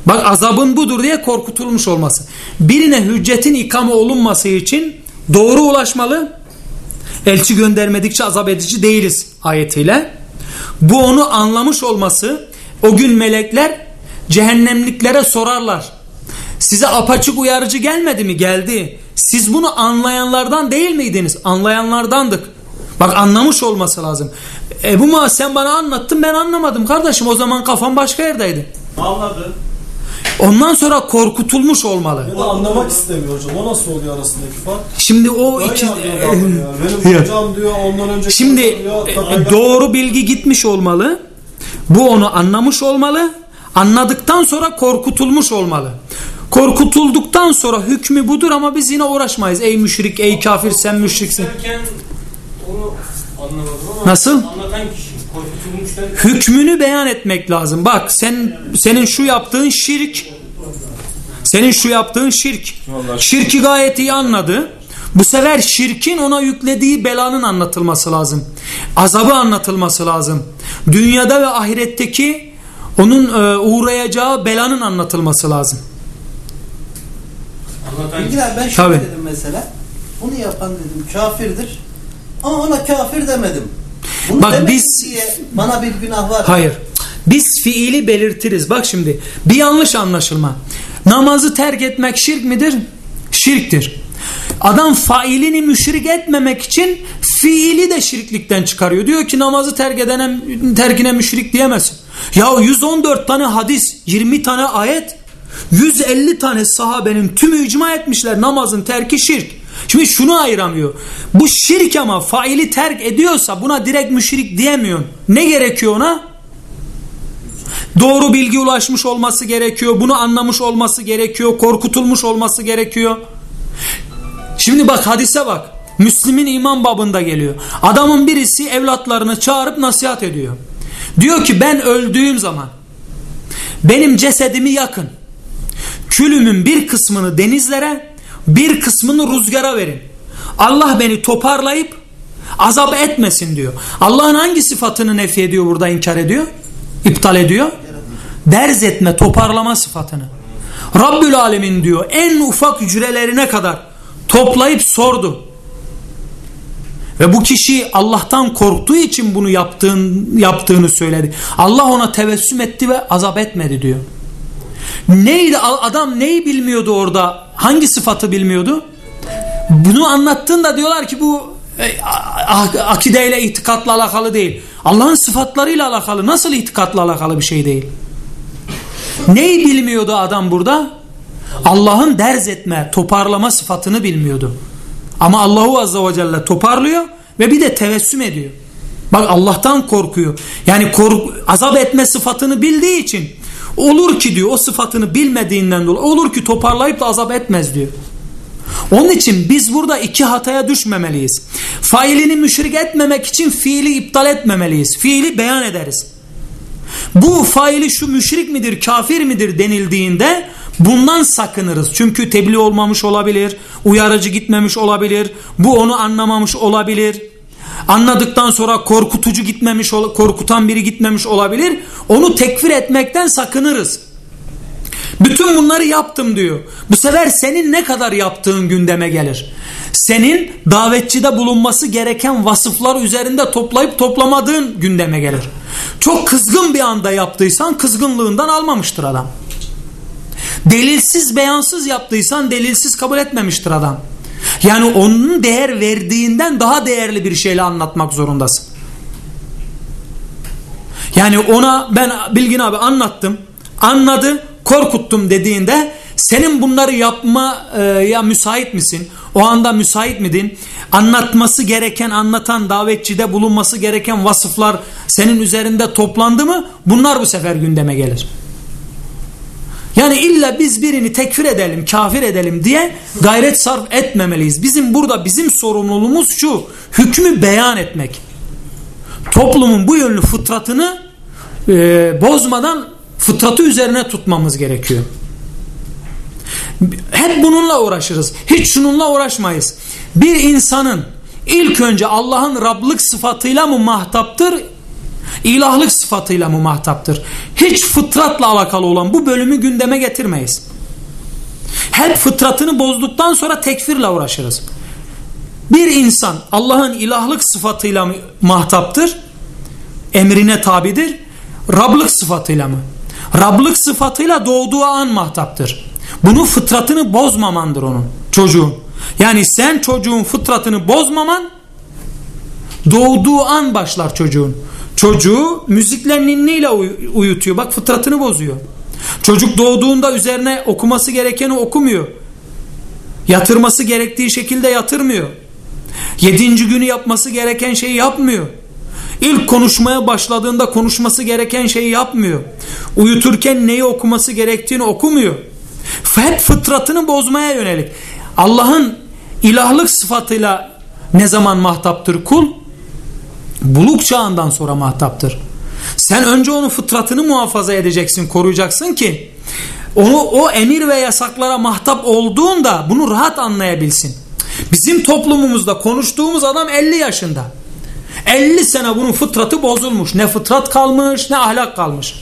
Bak azabın budur diye korkutulmuş olması. Birine hüccetin ikame olunması için doğru ulaşmalı. Elçi göndermedikçe azap edici değiliz ayetiyle. Bu onu anlamış olması o gün melekler cehennemliklere sorarlar. Size apaçık uyarıcı gelmedi mi? Geldi. Siz bunu anlayanlardan değil miydiniz? Anlayanlardandık. Bak anlamış olması lazım. Ebu Ma sen bana anlattın ben anlamadım kardeşim. O zaman kafam başka yerdeydi. Anladı. Ondan sonra korkutulmuş olmalı. Ya da anlamak istemiyor hocam. O nasıl oluyor arasındaki fark? Şimdi o Böyle iki... adam ya. Benim [laughs] hocam diyor ondan önce Şimdi diyor, e, ben- doğru bilgi gitmiş olmalı. Bu onu anlamış olmalı. Anladıktan sonra korkutulmuş olmalı. Korkutulduktan sonra hükmü budur ama biz yine uğraşmayız. Ey müşrik, ey kafir sen müşriksin. Nasıl? Hükmünü beyan etmek lazım. Bak sen senin şu yaptığın şirk. Senin şu yaptığın şirk. Şirki gayet iyi anladı. Bu sefer şirkin ona yüklediği belanın anlatılması lazım. Azabı anlatılması lazım. Dünyada ve ahiretteki onun e, uğrayacağı belanın anlatılması lazım. Bilgin abi ben şöyle Tabii. dedim mesela. Bunu yapan dedim kafirdir. Ama ona kafir demedim. Bunu Bak biz- diye bana bir günah var. Hayır. Biz fiili belirtiriz. Bak şimdi bir yanlış anlaşılma. Namazı terk etmek şirk midir? Şirktir. Adam failini müşrik etmemek için fiili de şirklikten çıkarıyor. Diyor ki namazı terk edene terkine müşrik diyemezsin. Ya 114 tane hadis, 20 tane ayet, 150 tane sahabenin tümü icma etmişler namazın terki şirk. Şimdi şunu ayıramıyor. Bu şirk ama faili terk ediyorsa buna direkt müşrik diyemiyorsun. Ne gerekiyor ona? Doğru bilgi ulaşmış olması gerekiyor. Bunu anlamış olması gerekiyor. Korkutulmuş olması gerekiyor. Şimdi bak hadise bak. Müslim'in iman babında geliyor. Adamın birisi evlatlarını çağırıp nasihat ediyor. Diyor ki ben öldüğüm zaman benim cesedimi yakın. Külümün bir kısmını denizlere bir kısmını rüzgara verin. Allah beni toparlayıp azap etmesin diyor. Allah'ın hangi sıfatını nefi ediyor burada inkar ediyor? İptal ediyor. Derz etme toparlama sıfatını. Rabbül Alemin diyor en ufak hücrelerine kadar toplayıp sordu. Ve bu kişi Allah'tan korktuğu için bunu yaptığın, yaptığını söyledi. Allah ona tevessüm etti ve azap etmedi diyor. Neydi adam neyi bilmiyordu orada? Hangi sıfatı bilmiyordu? Bunu anlattığında diyorlar ki bu e, akideyle itikatla alakalı değil. Allah'ın sıfatlarıyla alakalı. Nasıl itikatla alakalı bir şey değil? Neyi bilmiyordu adam burada? Allah'ın derz etme, toparlama sıfatını bilmiyordu. Ama Allahu Azze ve Celle toparlıyor ve bir de tevessüm ediyor. Bak Allah'tan korkuyor. Yani kork azap etme sıfatını bildiği için olur ki diyor o sıfatını bilmediğinden dolayı olur ki toparlayıp da azap etmez diyor. Onun için biz burada iki hataya düşmemeliyiz. Failini müşrik etmemek için fiili iptal etmemeliyiz. Fiili beyan ederiz. Bu faili şu müşrik midir, kafir midir denildiğinde bundan sakınırız. Çünkü tebliğ olmamış olabilir, uyarıcı gitmemiş olabilir, bu onu anlamamış olabilir. Anladıktan sonra korkutucu gitmemiş, korkutan biri gitmemiş olabilir. Onu tekfir etmekten sakınırız. Bütün bunları yaptım diyor. Bu sefer senin ne kadar yaptığın gündeme gelir. Senin davetçide bulunması gereken vasıflar üzerinde toplayıp toplamadığın gündeme gelir. Çok kızgın bir anda yaptıysan kızgınlığından almamıştır adam. Delilsiz beyansız yaptıysan delilsiz kabul etmemiştir adam. Yani onun değer verdiğinden daha değerli bir şeyle anlatmak zorundasın. Yani ona ben Bilgin abi anlattım. Anladı, korkuttum dediğinde senin bunları yapma e, ya müsait misin? O anda müsait miydin? Anlatması gereken, anlatan davetçide bulunması gereken vasıflar senin üzerinde toplandı mı? Bunlar bu sefer gündeme gelir. Yani illa biz birini tekfir edelim, kafir edelim diye gayret sarf etmemeliyiz. Bizim burada bizim sorumluluğumuz şu, hükmü beyan etmek. Toplumun bu yönlü fıtratını e, bozmadan fıtratı üzerine tutmamız gerekiyor. Hep bununla uğraşırız. Hiç şununla uğraşmayız. Bir insanın ilk önce Allah'ın Rablık sıfatıyla mı mahtaptır? İlahlık sıfatıyla mı mahtaptır? Hiç fıtratla alakalı olan bu bölümü gündeme getirmeyiz. Hep fıtratını bozduktan sonra tekfirle uğraşırız. Bir insan Allah'ın ilahlık sıfatıyla mı mahtaptır? Emrine tabidir. Rablık sıfatıyla mı? Rablık sıfatıyla doğduğu an mahtaptır. Bunu fıtratını bozmamandır onun çocuğun. Yani sen çocuğun fıtratını bozmaman doğduğu an başlar çocuğun. Çocuğu müzikle ninniyle uy- uyutuyor. Bak fıtratını bozuyor. Çocuk doğduğunda üzerine okuması gerekeni okumuyor. Yatırması gerektiği şekilde yatırmıyor. Yedinci günü yapması gereken şeyi yapmıyor. İlk konuşmaya başladığında konuşması gereken şeyi yapmıyor. Uyuturken neyi okuması gerektiğini okumuyor. Hep fıtratını bozmaya yönelik. Allah'ın ilahlık sıfatıyla ne zaman mahtaptır kul? Buluk çağından sonra mahtaptır. Sen önce onun fıtratını muhafaza edeceksin, koruyacaksın ki onu o emir ve yasaklara mahtap olduğunda bunu rahat anlayabilsin. Bizim toplumumuzda konuştuğumuz adam 50 yaşında. 50 sene bunun fıtratı bozulmuş. Ne fıtrat kalmış ne ahlak kalmış.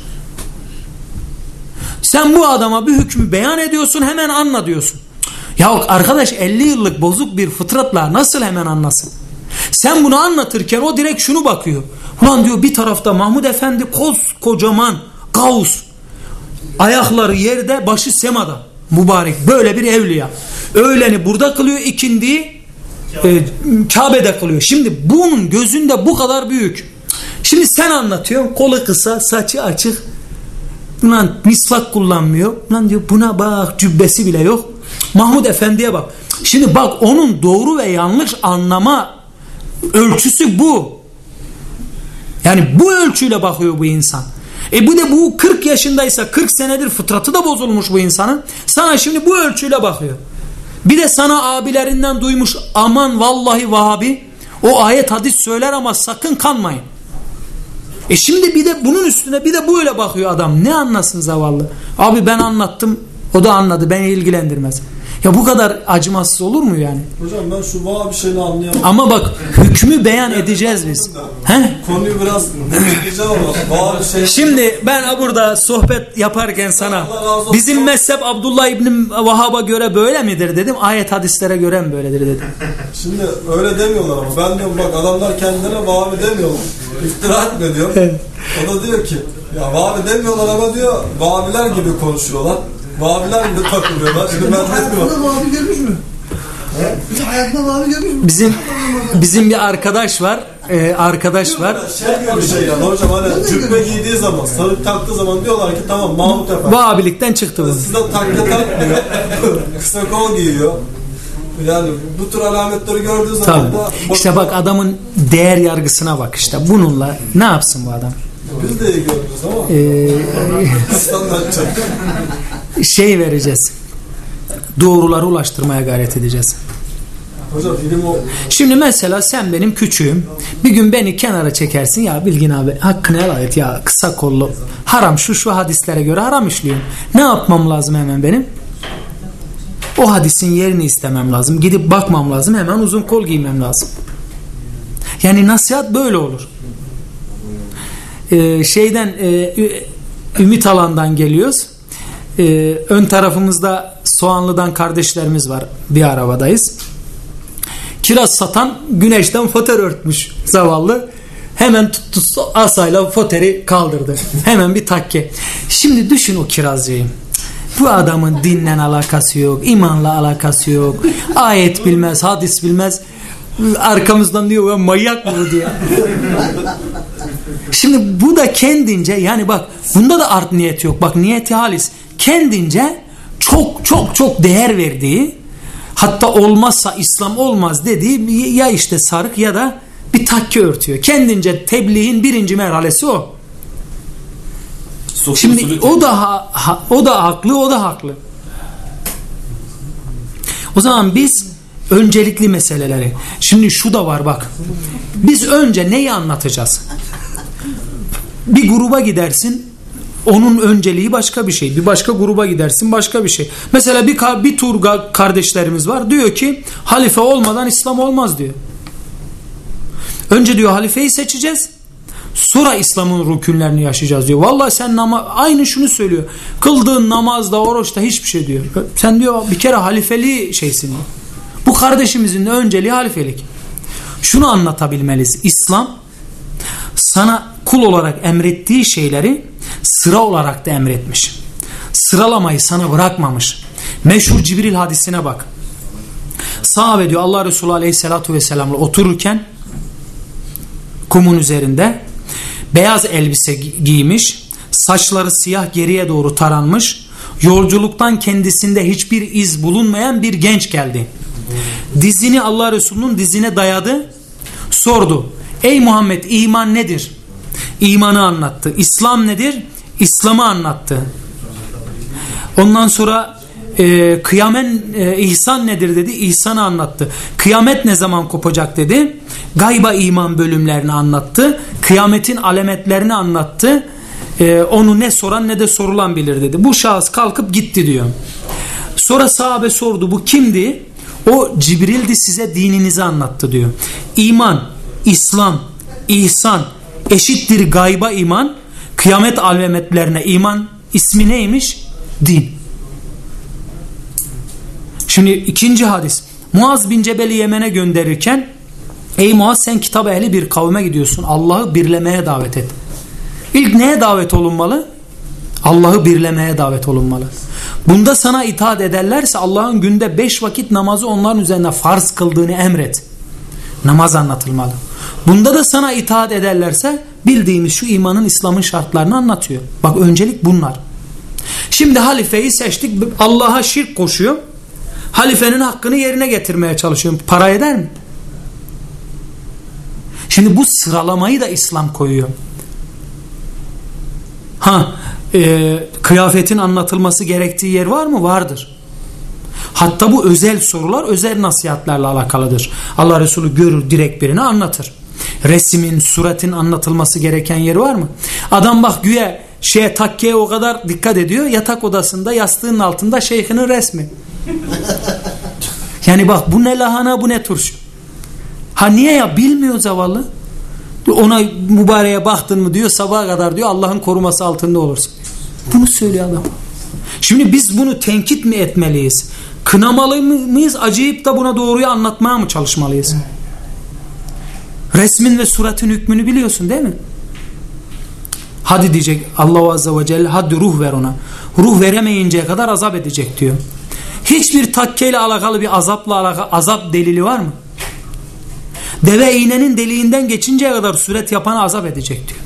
Sen bu adama bir hükmü beyan ediyorsun hemen anla diyorsun. Ya arkadaş 50 yıllık bozuk bir fıtratla nasıl hemen anlasın? Sen bunu anlatırken o direkt şunu bakıyor. Ulan diyor bir tarafta Mahmud Efendi koz kocaman Gavus. Ayakları yerde başı semada. Mübarek böyle bir evliya. Öğleni burada kılıyor ikindiyi e, Kabe'de kılıyor. Şimdi bunun gözünde bu kadar büyük. Şimdi sen anlatıyorsun kolu kısa saçı açık. Ulan mislak kullanmıyor. Ulan diyor buna bak cübbesi bile yok. Mahmud Efendi'ye bak. Şimdi bak onun doğru ve yanlış anlama ölçüsü bu. Yani bu ölçüyle bakıyor bu insan. E bu de bu 40 yaşındaysa 40 senedir fıtratı da bozulmuş bu insanın. Sana şimdi bu ölçüyle bakıyor. Bir de sana abilerinden duymuş aman vallahi Vahabi o ayet hadis söyler ama sakın kanmayın. E şimdi bir de bunun üstüne bir de böyle bakıyor adam. Ne anlasın zavallı? Abi ben anlattım o da anladı beni ilgilendirmez. Ya bu kadar acımasız olur mu yani? Hocam ben şu vaa bir şeyini anlayamadım. Ama bak hükmü beyan edeceğiz biz. He? Konuyu biraz şey... Şimdi ben burada sohbet yaparken sana bizim mezhep Abdullah İbni Vahab'a göre böyle midir dedim. Ayet hadislere göre mi böyledir dedim. Şimdi öyle demiyorlar ama ben diyorum bak adamlar kendilerine vahabi demiyorlar. İftira etme diyor. O da diyor ki ya vahabi demiyorlar ama diyor vahabiler gibi konuşuyorlar. Vahabiler gibi takılıyorlar. Şimdi ben? Hayatında mavi görmüş mü? Hiç hayatında mavi görmüş mü? Bizim bizim bir arkadaş var. Ee, arkadaş var. Şey gibi bir şey yani hocam hani cübbe giydiği zaman, sarık taktığı zaman diyorlar ki tamam Mahmut Efendi. Vahabilikten çıktı bu. Sizde takla takmıyor. [laughs] Kısa kol giyiyor. Yani bu tür alametleri gördüğü zaman Tabii. da İşte bak adamın değer yargısına bak işte. Bununla ne yapsın bu adam? biz de iyi görüyoruz ama Ee, standartça. [laughs] şey vereceğiz. Doğruları ulaştırmaya gayret edeceğiz. Şimdi mesela sen benim küçüğüm. Bir gün beni kenara çekersin ya Bilgin abi hakkını helal et ya kısa kollu. Haram şu şu hadislere göre haram işliyorum. Ne yapmam lazım hemen benim? O hadisin yerini istemem lazım. Gidip bakmam lazım. Hemen uzun kol giymem lazım. Yani nasihat böyle olur. Ee, şeyden e, Ümit Alan'dan geliyoruz. Ee, ön tarafımızda Soğanlı'dan kardeşlerimiz var. Bir arabadayız. Kiraz satan güneşten foter örtmüş zavallı. Hemen tuttu asayla foteri kaldırdı. Hemen bir takke. Şimdi düşün o kirazcıyı. Bu adamın dinle alakası yok, imanla alakası yok. Ayet bilmez, hadis bilmez. Arkamızdan diyor "Ya manyak mı diye. Şimdi bu da kendince yani bak bunda da art niyet yok. Bak niyeti halis. Kendince çok çok çok değer verdiği hatta olmazsa İslam olmaz dediği ya işte sarık ya da bir takke örtüyor. Kendince tebliğin birinci merhalesi o. Şimdi o da ha- ha- o da haklı, o da haklı. O zaman biz öncelikli meseleleri. Şimdi şu da var bak. Biz önce neyi anlatacağız? Bir gruba gidersin. Onun önceliği başka bir şey. Bir başka gruba gidersin başka bir şey. Mesela bir, bir tur kardeşlerimiz var. Diyor ki halife olmadan İslam olmaz diyor. Önce diyor halifeyi seçeceğiz. Sonra İslam'ın rükünlerini yaşayacağız diyor. Vallahi sen nama aynı şunu söylüyor. Kıldığın namazda, oruçta hiçbir şey diyor. Sen diyor bir kere halifeli şeysin. Bu kardeşimizin de önceliği halifelik. Şunu anlatabilmeliyiz. İslam sana kul olarak emrettiği şeyleri sıra olarak da emretmiş. Sıralamayı sana bırakmamış. Meşhur Cibril hadisine bak. Sahabe diyor Allah Resulü Aleyhisselatü Vesselam'la otururken kumun üzerinde beyaz elbise gi- giymiş, saçları siyah geriye doğru taranmış, yolculuktan kendisinde hiçbir iz bulunmayan bir genç geldi. Dizini Allah Resulü'nün dizine dayadı, sordu. Ey Muhammed iman nedir? İmanı anlattı. İslam nedir? İslam'ı anlattı. Ondan sonra e, kıyamen e, ihsan nedir dedi. İhsanı anlattı. Kıyamet ne zaman kopacak dedi. Gayba iman bölümlerini anlattı. Kıyametin alametlerini anlattı. E, onu ne soran ne de sorulan bilir dedi. Bu şahıs kalkıp gitti diyor. Sonra sahabe sordu bu kimdi? O Cibril'di size dininizi anlattı diyor. İman, İslam, ihsan eşittir gayba iman. Kıyamet alametlerine iman ismi neymiş? Din. Şimdi ikinci hadis. Muaz bin Cebel'i Yemen'e gönderirken Ey Muaz sen kitap ehli bir kavme gidiyorsun. Allah'ı birlemeye davet et. İlk neye davet olunmalı? Allah'ı birlemeye davet olunmalı. Bunda sana itaat ederlerse Allah'ın günde beş vakit namazı onların üzerine farz kıldığını emret. Namaz anlatılmalı. Bunda da sana itaat ederlerse bildiğimiz şu imanın İslam'ın şartlarını anlatıyor. Bak öncelik bunlar. Şimdi halifeyi seçtik. Allah'a şirk koşuyor. Halifenin hakkını yerine getirmeye çalışıyor. Para eder mi? Şimdi bu sıralamayı da İslam koyuyor. Ha, e, kıyafetin anlatılması gerektiği yer var mı? Vardır. Hatta bu özel sorular özel nasihatlerle alakalıdır. Allah Resulü görür direkt birini anlatır. Resmin, suretin anlatılması gereken yeri var mı? Adam bak güya şeye takkeye o kadar dikkat ediyor. Yatak odasında yastığın altında şeyhinin resmi. Yani bak bu ne lahana bu ne turşu. Ha niye ya bilmiyor zavallı. Ona mübareğe baktın mı diyor sabaha kadar diyor Allah'ın koruması altında olursun. Bunu söylüyor adam. Şimdi biz bunu tenkit mi etmeliyiz? Kınamalı mıyız? Acıyıp da buna doğruyu anlatmaya mı çalışmalıyız? Resmin ve suratın hükmünü biliyorsun değil mi? Hadi diyecek Allah Azze ve Celle hadi ruh ver ona. Ruh veremeyinceye kadar azap edecek diyor. Hiçbir takkeyle alakalı bir azapla alakalı azap delili var mı? Deve iğnenin deliğinden geçinceye kadar süret yapanı azap edecek diyor.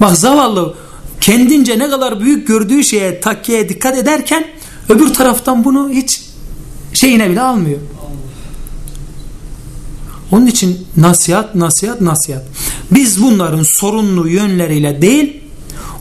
Bak zavallı kendince ne kadar büyük gördüğü şeye takkeye dikkat ederken öbür taraftan bunu hiç şeyine bile almıyor. Onun için nasihat, nasihat, nasihat. Biz bunların sorunlu yönleriyle değil,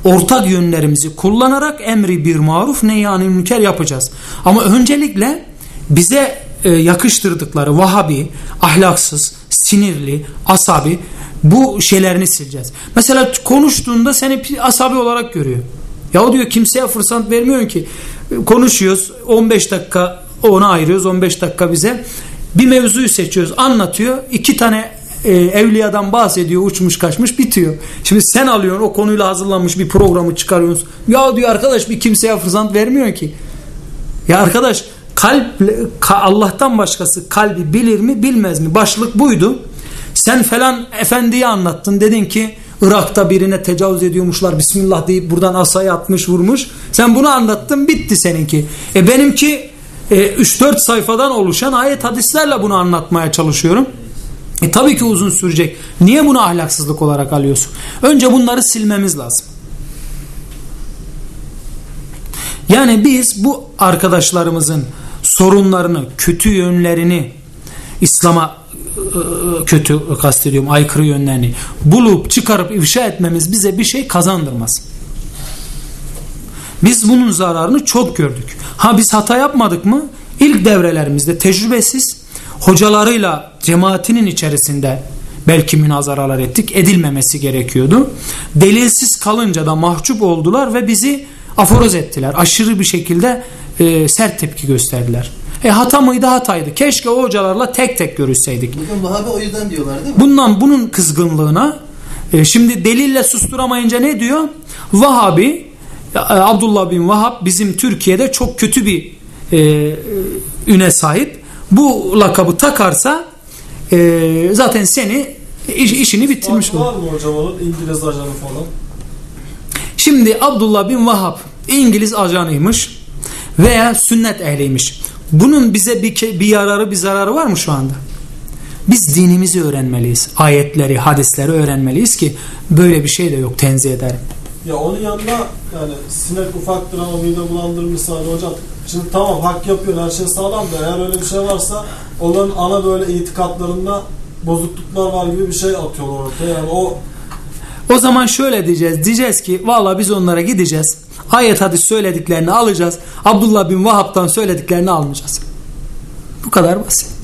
ortak yönlerimizi kullanarak emri bir maruf neyyanı münker yapacağız. Ama öncelikle bize e, yakıştırdıkları Vahabi, ahlaksız, sinirli, asabi bu şeylerini sileceğiz. Mesela konuştuğunda seni asabi olarak görüyor. Ya diyor kimseye fırsat vermiyorsun ki. Konuşuyoruz 15 dakika ona ayırıyoruz 15 dakika bize. Bir mevzuyu seçiyoruz anlatıyor. iki tane e, evliyadan bahsediyor uçmuş kaçmış bitiyor. Şimdi sen alıyorsun o konuyla hazırlanmış bir programı çıkarıyorsun. Ya diyor arkadaş bir kimseye fırsat vermiyor ki. Ya arkadaş kalp Allah'tan başkası kalbi bilir mi bilmez mi? Başlık buydu. Sen falan efendiyi anlattın dedin ki Irak'ta birine tecavüz ediyormuşlar Bismillah deyip buradan asayı atmış vurmuş. Sen bunu anlattın bitti seninki. E benimki e, 3-4 sayfadan oluşan ayet hadislerle bunu anlatmaya çalışıyorum. E tabii ki uzun sürecek. Niye bunu ahlaksızlık olarak alıyorsun? Önce bunları silmemiz lazım. Yani biz bu arkadaşlarımızın sorunlarını, kötü yönlerini İslam'a kötü kastediyorum aykırı yönlerini bulup çıkarıp ifşa etmemiz bize bir şey kazandırmaz. Biz bunun zararını çok gördük. Ha biz hata yapmadık mı? İlk devrelerimizde tecrübesiz hocalarıyla cemaatinin içerisinde belki münazaralar ettik. Edilmemesi gerekiyordu. Delilsiz kalınca da mahcup oldular ve bizi aforoz ettiler. Aşırı bir şekilde e, sert tepki gösterdiler. E hata mıydı hataydı. Keşke o hocalarla tek tek görüşseydik. Bugün Vahabi o yüzden diyorlar değil mi? Bundan bunun kızgınlığına e, şimdi delille susturamayınca ne diyor? Vahabi Abdullah bin Vahab bizim Türkiye'de çok kötü bir e, e, üne sahip. Bu lakabı takarsa e, zaten seni iş- işini bitirmiş olur. var mı hocam onun İngiliz ajanı falan? Şimdi Abdullah bin Vahab İngiliz ajanıymış veya sünnet ehliymiş. Bunun bize bir, bir yararı bir zararı var mı şu anda? Biz dinimizi öğrenmeliyiz. Ayetleri, hadisleri öğrenmeliyiz ki böyle bir şey de yok tenzih ederim. Ya onun yanında yani sinek ufaktır ama mide bulandırır misali hocam. Şimdi tamam hak yapıyor her şey sağlam da eğer öyle bir şey varsa onların ana böyle itikatlarında bozukluklar var gibi bir şey atıyorlar ortaya. Yani o O zaman şöyle diyeceğiz. Diyeceğiz ki valla biz onlara gideceğiz. Ayet hadis söylediklerini alacağız. Abdullah bin Vahap'tan söylediklerini almayacağız. Bu kadar basit.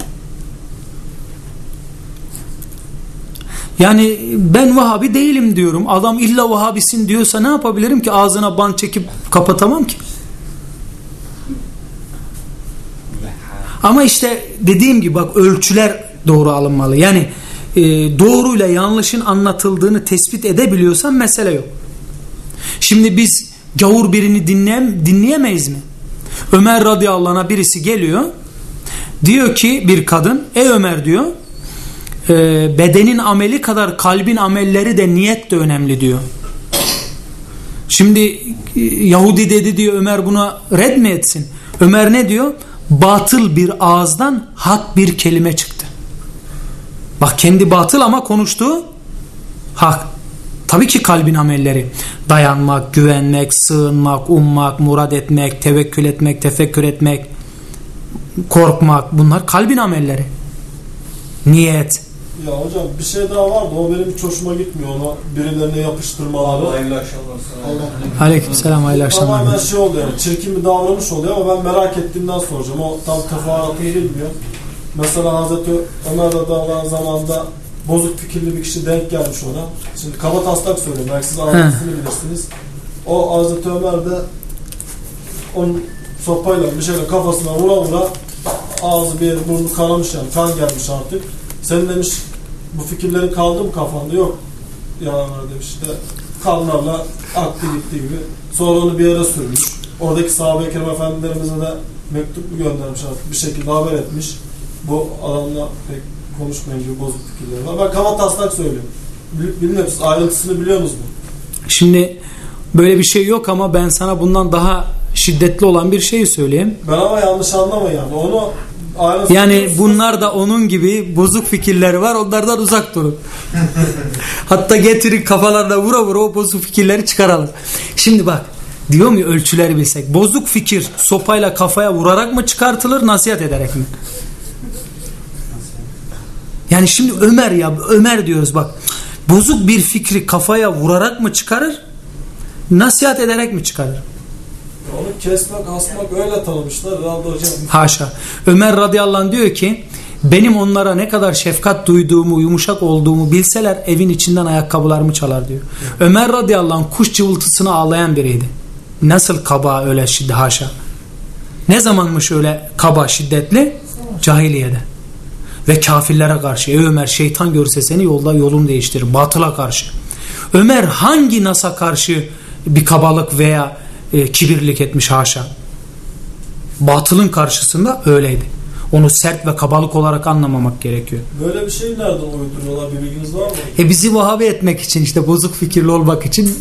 Yani ben Vahabi değilim diyorum. Adam illa Vahabisin diyorsa ne yapabilirim ki? Ağzına bant çekip kapatamam ki. Ama işte dediğim gibi bak ölçüler doğru alınmalı. Yani e, doğruyla yanlışın anlatıldığını tespit edebiliyorsan mesele yok. Şimdi biz gavur birini dinleyem, dinleyemeyiz mi? Ömer radıyallahu anh'a birisi geliyor. Diyor ki bir kadın ey Ömer diyor e, bedenin ameli kadar kalbin amelleri de niyet de önemli diyor. Şimdi e, Yahudi dedi diyor Ömer buna red mi etsin? Ömer ne diyor? Batıl bir ağızdan hak bir kelime çıktı. Bak kendi batıl ama konuştuğu hak. Tabii ki kalbin amelleri. Dayanmak, güvenmek, sığınmak, ummak, murad etmek, tevekkül etmek, tefekkür etmek, korkmak bunlar kalbin amelleri. Niyet. Ya hocam bir şey daha vardı o benim hiç hoşuma gitmiyor ona birilerine yapıştırmaları. Hayırlı akşamlar sana. Allah. Aleykümselam hayırlı akşamlar. Tamamen şey oluyor yani çirkin bir davranış oluyor ama ben merak ettiğimden soracağım. O tam teferruatını bilmiyor. Mesela Hazreti Ömer radıyallahu zamanında bozuk fikirli bir kişi denk gelmiş ona. Şimdi kaba taslak söylüyorum. Belki siz anlatısını bilirsiniz. O Hazreti Ömer de onun sopayla bir şeyle kafasına vura vura ağzı bir yeri burnu kanamış yani kan gelmiş artık. Sen demiş bu fikirlerin kaldı mı kafanda? Yok. Ya Ömer demiş işte kanlarla aktı gitti gibi. Sonra onu bir yere sürmüş. Oradaki sahabe-i kiram efendilerimize de mektup göndermiş artık. Bir şekilde haber etmiş. Bu adamla pek konuşmayın gibi bozuk fikirleri var. Ben kaba taslak söylüyorum. Bil- Bilmiyorum siz ayrıntısını biliyor musunuz? Şimdi böyle bir şey yok ama ben sana bundan daha şiddetli olan bir şeyi söyleyeyim. Ben ama yanlış anlama yani. Onu Yani bunlar da onun gibi bozuk fikirleri var. Onlardan uzak durun. [laughs] Hatta getirin kafalarına vura vura o bozuk fikirleri çıkaralım. Şimdi bak diyor mu ölçüleri bilsek. Bozuk fikir sopayla kafaya vurarak mı çıkartılır nasihat ederek mi? Yani şimdi Ömer ya Ömer diyoruz bak. Bozuk bir fikri kafaya vurarak mı çıkarır? Nasihat ederek mi çıkarır? Onu kesmek, asmak öyle tanımışlar herhalde hocam. Haşa. Ömer radıyallahu anh diyor ki benim onlara ne kadar şefkat duyduğumu, yumuşak olduğumu bilseler evin içinden ayakkabılarımı çalar diyor. Ömer radıyallahu anh kuş cıvıltısını ağlayan biriydi. Nasıl kaba öyle şiddet haşa. Ne zamanmış öyle kaba şiddetli? Cahiliyede. Ve kafirlere karşı. Ey Ömer şeytan görse seni yolda yolunu değiştirir. Batıla karşı. Ömer hangi nasa karşı bir kabalık veya e, kibirlik etmiş haşa. Batılın karşısında öyleydi. Onu sert ve kabalık olarak anlamamak gerekiyor. Böyle bir şey nereden uyduruyorlar bir bilginiz var mı? E bizi Vahabi etmek için işte bozuk fikirli olmak için.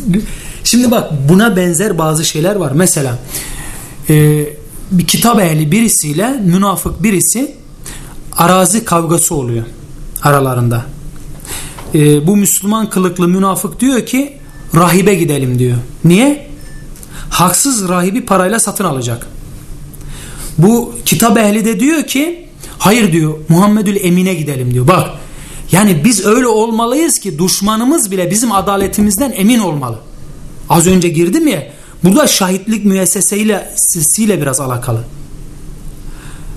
Şimdi bak buna benzer bazı şeyler var. Mesela e, bir kitap ehli birisiyle münafık birisi arazi kavgası oluyor aralarında. E, bu Müslüman kılıklı münafık diyor ki rahibe gidelim diyor. Niye? Haksız rahibi parayla satın alacak. Bu kitap ehli de diyor ki hayır diyor Muhammedül Emin'e gidelim diyor. Bak yani biz öyle olmalıyız ki düşmanımız bile bizim adaletimizden emin olmalı. Az önce girdim ya burada şahitlik müessesesiyle sesiyle biraz alakalı.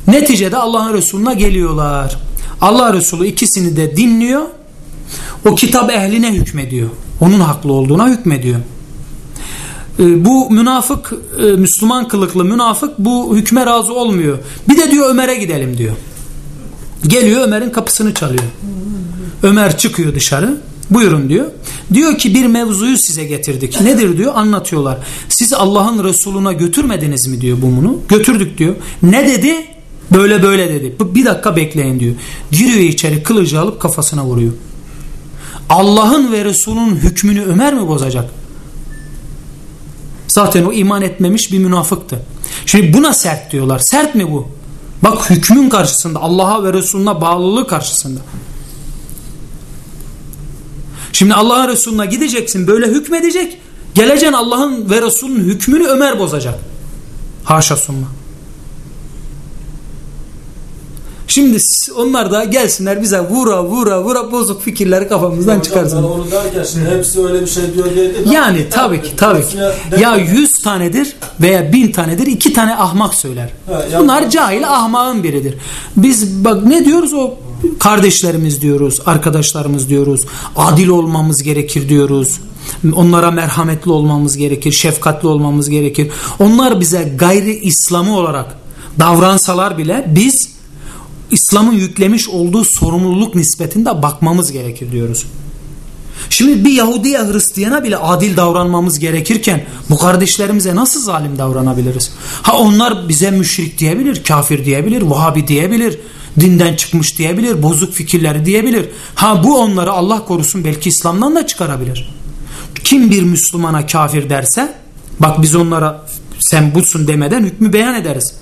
Neticede Allah'ın Resulüne geliyorlar. Allah Resulü ikisini de dinliyor O kitap ehline hükmediyor. Onun haklı olduğuna hükmediyor. E, bu münafık, e, Müslüman kılıklı münafık bu hükme razı olmuyor. Bir de diyor Ömer'e gidelim diyor. Geliyor Ömer'in kapısını çalıyor. Ömer çıkıyor dışarı. Buyurun diyor. Diyor ki bir mevzuyu size getirdik. Nedir diyor anlatıyorlar. Siz Allah'ın Resuluna götürmediniz mi diyor bunu. Götürdük diyor. Ne dedi? Böyle böyle dedi. Bir dakika bekleyin diyor. Giriyor içeri kılıcı alıp kafasına vuruyor. Allah'ın ve Resul'ün hükmünü Ömer mi bozacak? Zaten o iman etmemiş bir münafıktı. Şimdi buna sert diyorlar. Sert mi bu? Bak hükmün karşısında Allah'a ve Resulüne bağlılığı karşısında. Şimdi Allah'a Resulüne gideceksin böyle hükmedecek. Geleceksin Allah'ın ve Resulünün hükmünü Ömer bozacak. Haşa sunma. Şimdi onlar da gelsinler bize vura vura vura bozuk fikirleri kafamızdan çıkarsın. Ben onu derken şimdi hepsi öyle bir şey diyor diye değil. Yani tabii ki tabii ki. Ya yüz tanedir veya bin tanedir iki tane ahmak söyler. Ha, yani- Bunlar cahil ahmağın biridir. Biz bak ne diyoruz o kardeşlerimiz diyoruz, arkadaşlarımız diyoruz. Adil olmamız gerekir diyoruz. Onlara merhametli olmamız gerekir, şefkatli olmamız gerekir. Onlar bize gayri İslamı olarak davransalar bile biz İslam'ın yüklemiş olduğu sorumluluk nispetinde bakmamız gerekir diyoruz. Şimdi bir Yahudiye Hristiyana bile adil davranmamız gerekirken bu kardeşlerimize nasıl zalim davranabiliriz? Ha onlar bize müşrik diyebilir, kafir diyebilir, Vahabi diyebilir, dinden çıkmış diyebilir, bozuk fikirleri diyebilir. Ha bu onları Allah korusun belki İslam'dan da çıkarabilir. Kim bir Müslümana kafir derse bak biz onlara sen busun demeden hükmü beyan ederiz.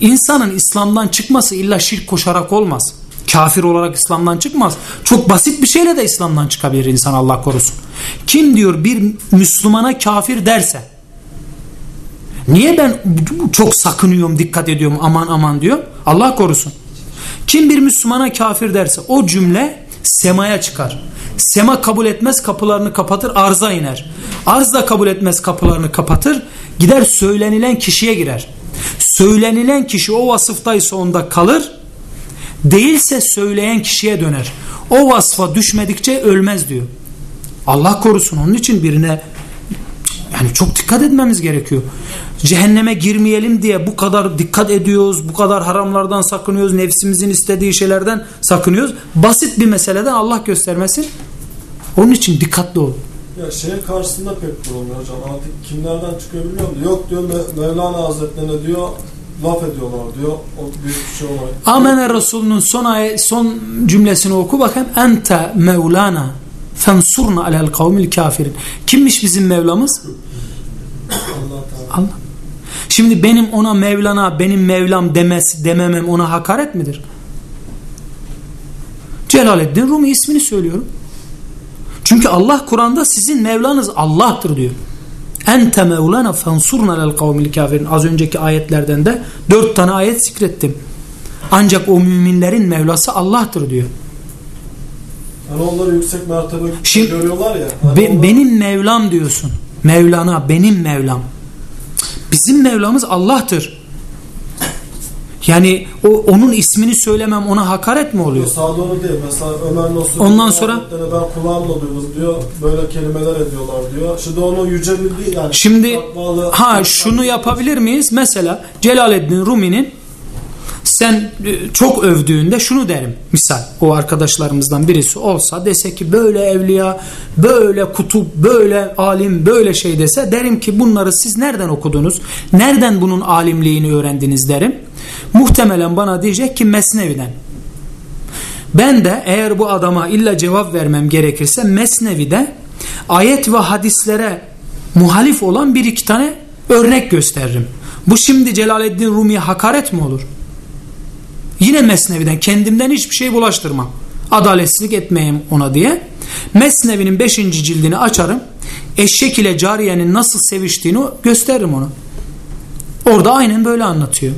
İnsanın İslam'dan çıkması illa şirk koşarak olmaz. Kafir olarak İslam'dan çıkmaz. Çok basit bir şeyle de İslam'dan çıkabilir insan Allah korusun. Kim diyor bir Müslümana kafir derse niye ben çok sakınıyorum dikkat ediyorum aman aman diyor Allah korusun. Kim bir Müslümana kafir derse o cümle semaya çıkar. Sema kabul etmez kapılarını kapatır arza iner. Arz da kabul etmez kapılarını kapatır gider söylenilen kişiye girer. Söylenilen kişi o vasıftaysa onda kalır değilse söyleyen kişiye döner. O vasfa düşmedikçe ölmez diyor. Allah korusun onun için birine yani çok dikkat etmemiz gerekiyor. Cehenneme girmeyelim diye bu kadar dikkat ediyoruz, bu kadar haramlardan sakınıyoruz, nefsimizin istediği şeylerden sakınıyoruz. Basit bir meseleden Allah göstermesin. Onun için dikkatli olun. Ya şeyin karşısında pek durulmuyor hocam. Artık kimlerden çıkıyor bilmiyorum. Yok diyor Me- Mevlana Hazretlerine diyor laf ediyorlar diyor. O büyük bir şey olarak. Amene Resulü'nün son, ayet, son cümlesini oku bakayım. Ente Mevlana fensurna alel kavmil kafirin. Kimmiş bizim Mevlamız? Allah. Allah. Şimdi benim ona Mevlana, benim Mevlam demesi, dememem ona hakaret midir? Celaleddin Rumi ismini söylüyorum. Çünkü Allah Kur'an'da sizin Mevlanız Allah'tır diyor. Ente Mevlana fensurna lel kavmil kafirin. Az önceki ayetlerden de dört tane ayet zikrettim. Ancak o müminlerin Mevlası Allah'tır diyor. Hani onları yüksek mertebe Şimdi- görüyorlar ya. Hani Be- onlar- benim Mevlam diyorsun. Mevlana benim Mevlam. Bizim Mevlamız Allah'tır. Yani o onun ismini söylemem ona hakaret mi oluyor? Onu değil. Mesela Ömer Nasuh. Ondan sonra- Ben kulağımla duydum diyor. Böyle kelimeler ediyorlar diyor. Şimdi onu yüce bildiği yani. Şimdi ha şunu yapabilir miyiz? Mesela Celaleddin Rumi'nin sen e, çok övdüğünde şunu derim. Misal o arkadaşlarımızdan birisi olsa dese ki böyle evliya, böyle kutup, böyle alim, böyle şey dese derim ki bunları siz nereden okudunuz? Nereden bunun alimliğini öğrendiniz derim. Muhtemelen bana diyecek ki Mesnevi'den. Ben de eğer bu adama illa cevap vermem gerekirse Mesnevi'de ayet ve hadislere muhalif olan bir iki tane örnek gösteririm. Bu şimdi Celaleddin Rumi'ye hakaret mi olur? Yine Mesnevi'den kendimden hiçbir şey bulaştırmam. Adaletsizlik etmeyeyim ona diye. Mesnevi'nin 5. cildini açarım. Eşek ile cariyenin nasıl seviştiğini gösteririm ona. Orada aynen böyle anlatıyor.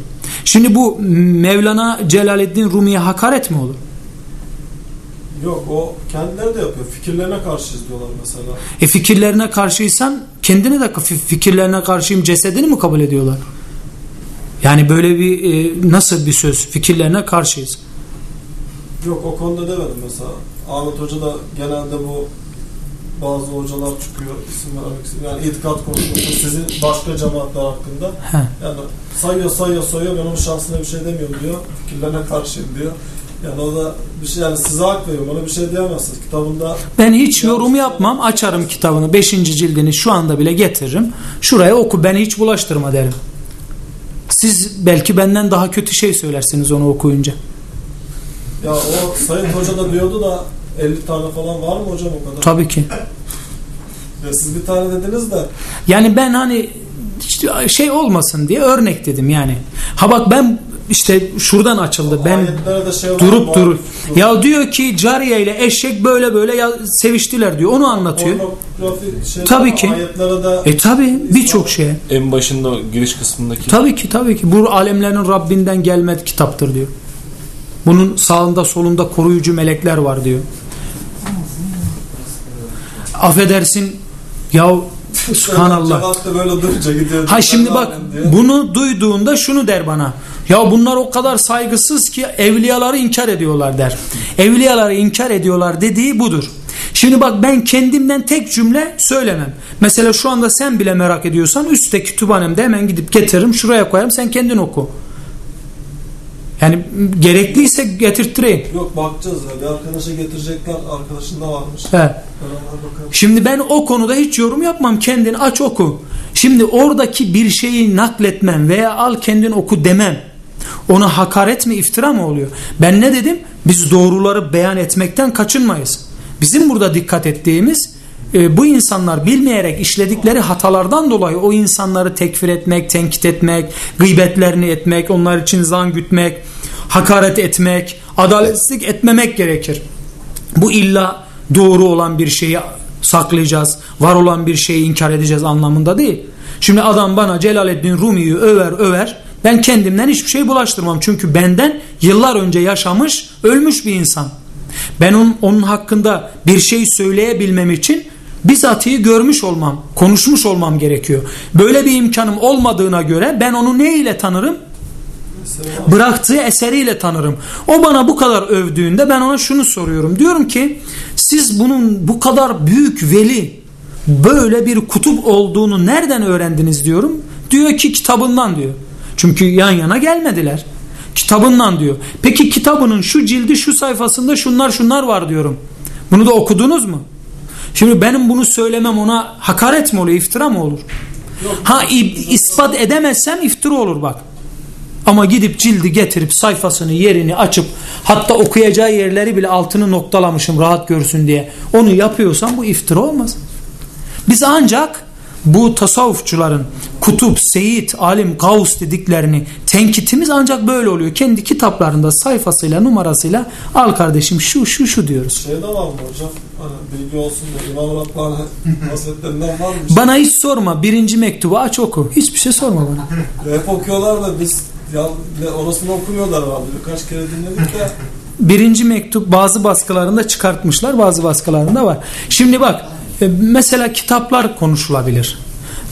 Şimdi bu Mevlana Celaleddin Rumi'ye hakaret mi olur? Yok o kendileri de yapıyor. Fikirlerine karşıyız diyorlar mesela. E fikirlerine karşıysan kendine de fi- fikirlerine karşıyım cesedini mi kabul ediyorlar? Yani böyle bir e, nasıl bir söz fikirlerine karşıyız. Yok o konuda demedim mesela. Ahmet Hoca da genelde bu bazı hocalar çıkıyor isim vermek istiyorum. Yani itikat konusunda sizin başka cemaatler hakkında He. yani sayıyor sayıyor sayıyor ben onun şahsına bir şey demiyorum diyor. Fikirlerine karşıyım diyor. Yani o da bir şey yani size hak veriyorum ona bir şey diyemezsiniz. Kitabında Ben hiç yorum yapmam. Açarım kitabını. 5. cildini şu anda bile getiririm. Şuraya oku. Beni hiç bulaştırma derim. Siz belki benden daha kötü şey söylersiniz onu okuyunca. ya o Sayın Hoca da diyordu da 50 tane falan var mı hocam o kadar? Tabii ki. [laughs] Ya siz bir tane dediniz de Yani ben hani şey olmasın diye örnek dedim yani. Ha bak ben işte şuradan açıldı. Ben ayetlere de şey var, durup durup ya diyor ki cariye ile eşek böyle böyle ya seviştiler diyor. Onu anlatıyor. Şey Tabii ki. E tabi birçok şeye. En başında o giriş kısmındaki Tabii ki tabii ki. Bu alemlerin Rabbinden gelme kitaptır diyor. Bunun sağında solunda koruyucu melekler var diyor. Affedersin ya subhanallah. Ha şimdi Ben bak bunu duyduğunda şunu der bana. Ya bunlar o kadar saygısız ki evliyaları inkar ediyorlar der. Evliyaları inkar ediyorlar dediği budur. Şimdi bak ben kendimden tek cümle söylemem. Mesela şu anda sen bile merak ediyorsan üstte kütüphanemde hemen gidip getiririm şuraya koyarım sen kendin oku. Yani gerekliyse getirttireyim. Yok bakacağız ya. Bir arkadaşa getirecekler. Arkadaşında varmış. He. Şimdi ben o konuda hiç yorum yapmam. Kendin aç oku. Şimdi oradaki bir şeyi nakletmem veya al kendin oku demem. Ona hakaret mi iftira mı oluyor? Ben ne dedim? Biz doğruları beyan etmekten kaçınmayız. Bizim burada dikkat ettiğimiz e, bu insanlar bilmeyerek işledikleri hatalardan dolayı o insanları tekfir etmek, tenkit etmek, gıybetlerini etmek, onlar için zan gütmek, hakaret etmek, adaletsizlik etmemek gerekir. Bu illa doğru olan bir şeyi saklayacağız, var olan bir şeyi inkar edeceğiz anlamında değil. Şimdi adam bana Celaleddin Rumi'yi över över, ben kendimden hiçbir şey bulaştırmam. Çünkü benden yıllar önce yaşamış, ölmüş bir insan. Ben onun, onun hakkında bir şey söyleyebilmem için bizatihi görmüş olmam, konuşmuş olmam gerekiyor. Böyle bir imkanım olmadığına göre ben onu ne ile tanırım? bıraktığı eseriyle tanırım. O bana bu kadar övdüğünde ben ona şunu soruyorum. Diyorum ki siz bunun bu kadar büyük veli böyle bir kutup olduğunu nereden öğrendiniz diyorum. Diyor ki kitabından diyor. Çünkü yan yana gelmediler. Kitabından diyor. Peki kitabının şu cildi şu sayfasında şunlar şunlar var diyorum. Bunu da okudunuz mu? Şimdi benim bunu söylemem ona hakaret mi oluyor, iftira mı olur? Ha ispat edemezsem iftira olur bak. Ama gidip cildi getirip sayfasını yerini açıp hatta okuyacağı yerleri bile altını noktalamışım rahat görsün diye. Onu yapıyorsam bu iftira olmaz. Biz ancak bu tasavvufçuların kutup, seyit, alim, gavus dediklerini tenkitimiz ancak böyle oluyor. Kendi kitaplarında sayfasıyla numarasıyla al kardeşim şu şu şu diyoruz. Şey de var mı hocam? Hani bilgi olsun da İmam Rabbani [laughs] Hazretlerinden var mı? Bana hiç sorma birinci mektubu aç oku. Hiçbir şey sorma bana. [laughs] Hep okuyorlar da biz ya orasını okumuyorlar herhalde. Birkaç kere dinledik de Birinci mektup bazı baskılarında çıkartmışlar bazı baskılarında var. Şimdi bak mesela kitaplar konuşulabilir.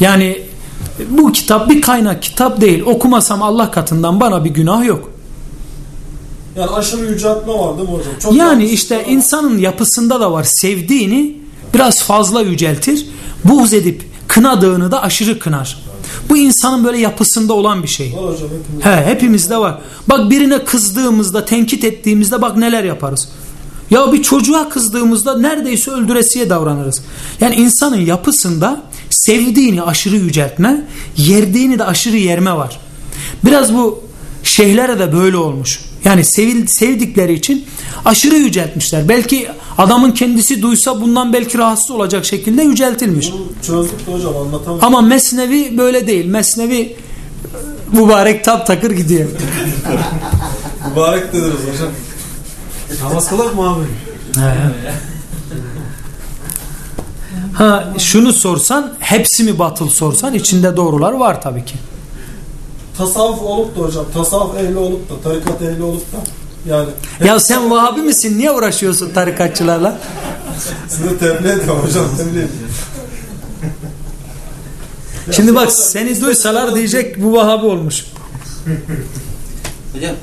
Yani e, bu kitap bir kaynak kitap değil. Okumasam Allah katından bana bir günah yok. yani aşırı yüceltme var değil mi hocam? Çok Yani işte var. insanın yapısında da var. Sevdiğini biraz fazla yüceltir. Buğz edip kınadığını da aşırı kınar. Bu insanın böyle yapısında olan bir şey. Var hocam hepimiz. He hepimizde var. Bak birine kızdığımızda, tenkit ettiğimizde bak neler yaparız. Ya bir çocuğa kızdığımızda neredeyse öldüresiye davranırız. Yani insanın yapısında sevdiğini aşırı yüceltme, yerdiğini de aşırı yerme var. Biraz bu şeyhlere de böyle olmuş. Yani sevil, sevdikleri için aşırı yüceltmişler. Belki adamın kendisi duysa bundan belki rahatsız olacak şekilde yüceltilmiş. Bunu çözdük de hocam anlatamam. Ama Mesnevi böyle değil. Mesnevi mübarek tap takır gidiyor. [laughs] Mübarek dediniz hocam. Namaz kılak mı abi? [laughs] Ha şunu sorsan hepsi mi batıl sorsan içinde doğrular var tabii ki. Tasavvuf olup da hocam, tasavvuf ehli olup da, tarikat ehli olup da yani Ya sen Vahabi misin? Niye uğraşıyorsun tarikatçılarla? [laughs] sizi tebliğ ediyorum hocam, tebliğ ediyorum. [laughs] Şimdi bak seni duysalar diyecek bu Vahabi olmuş. Hocam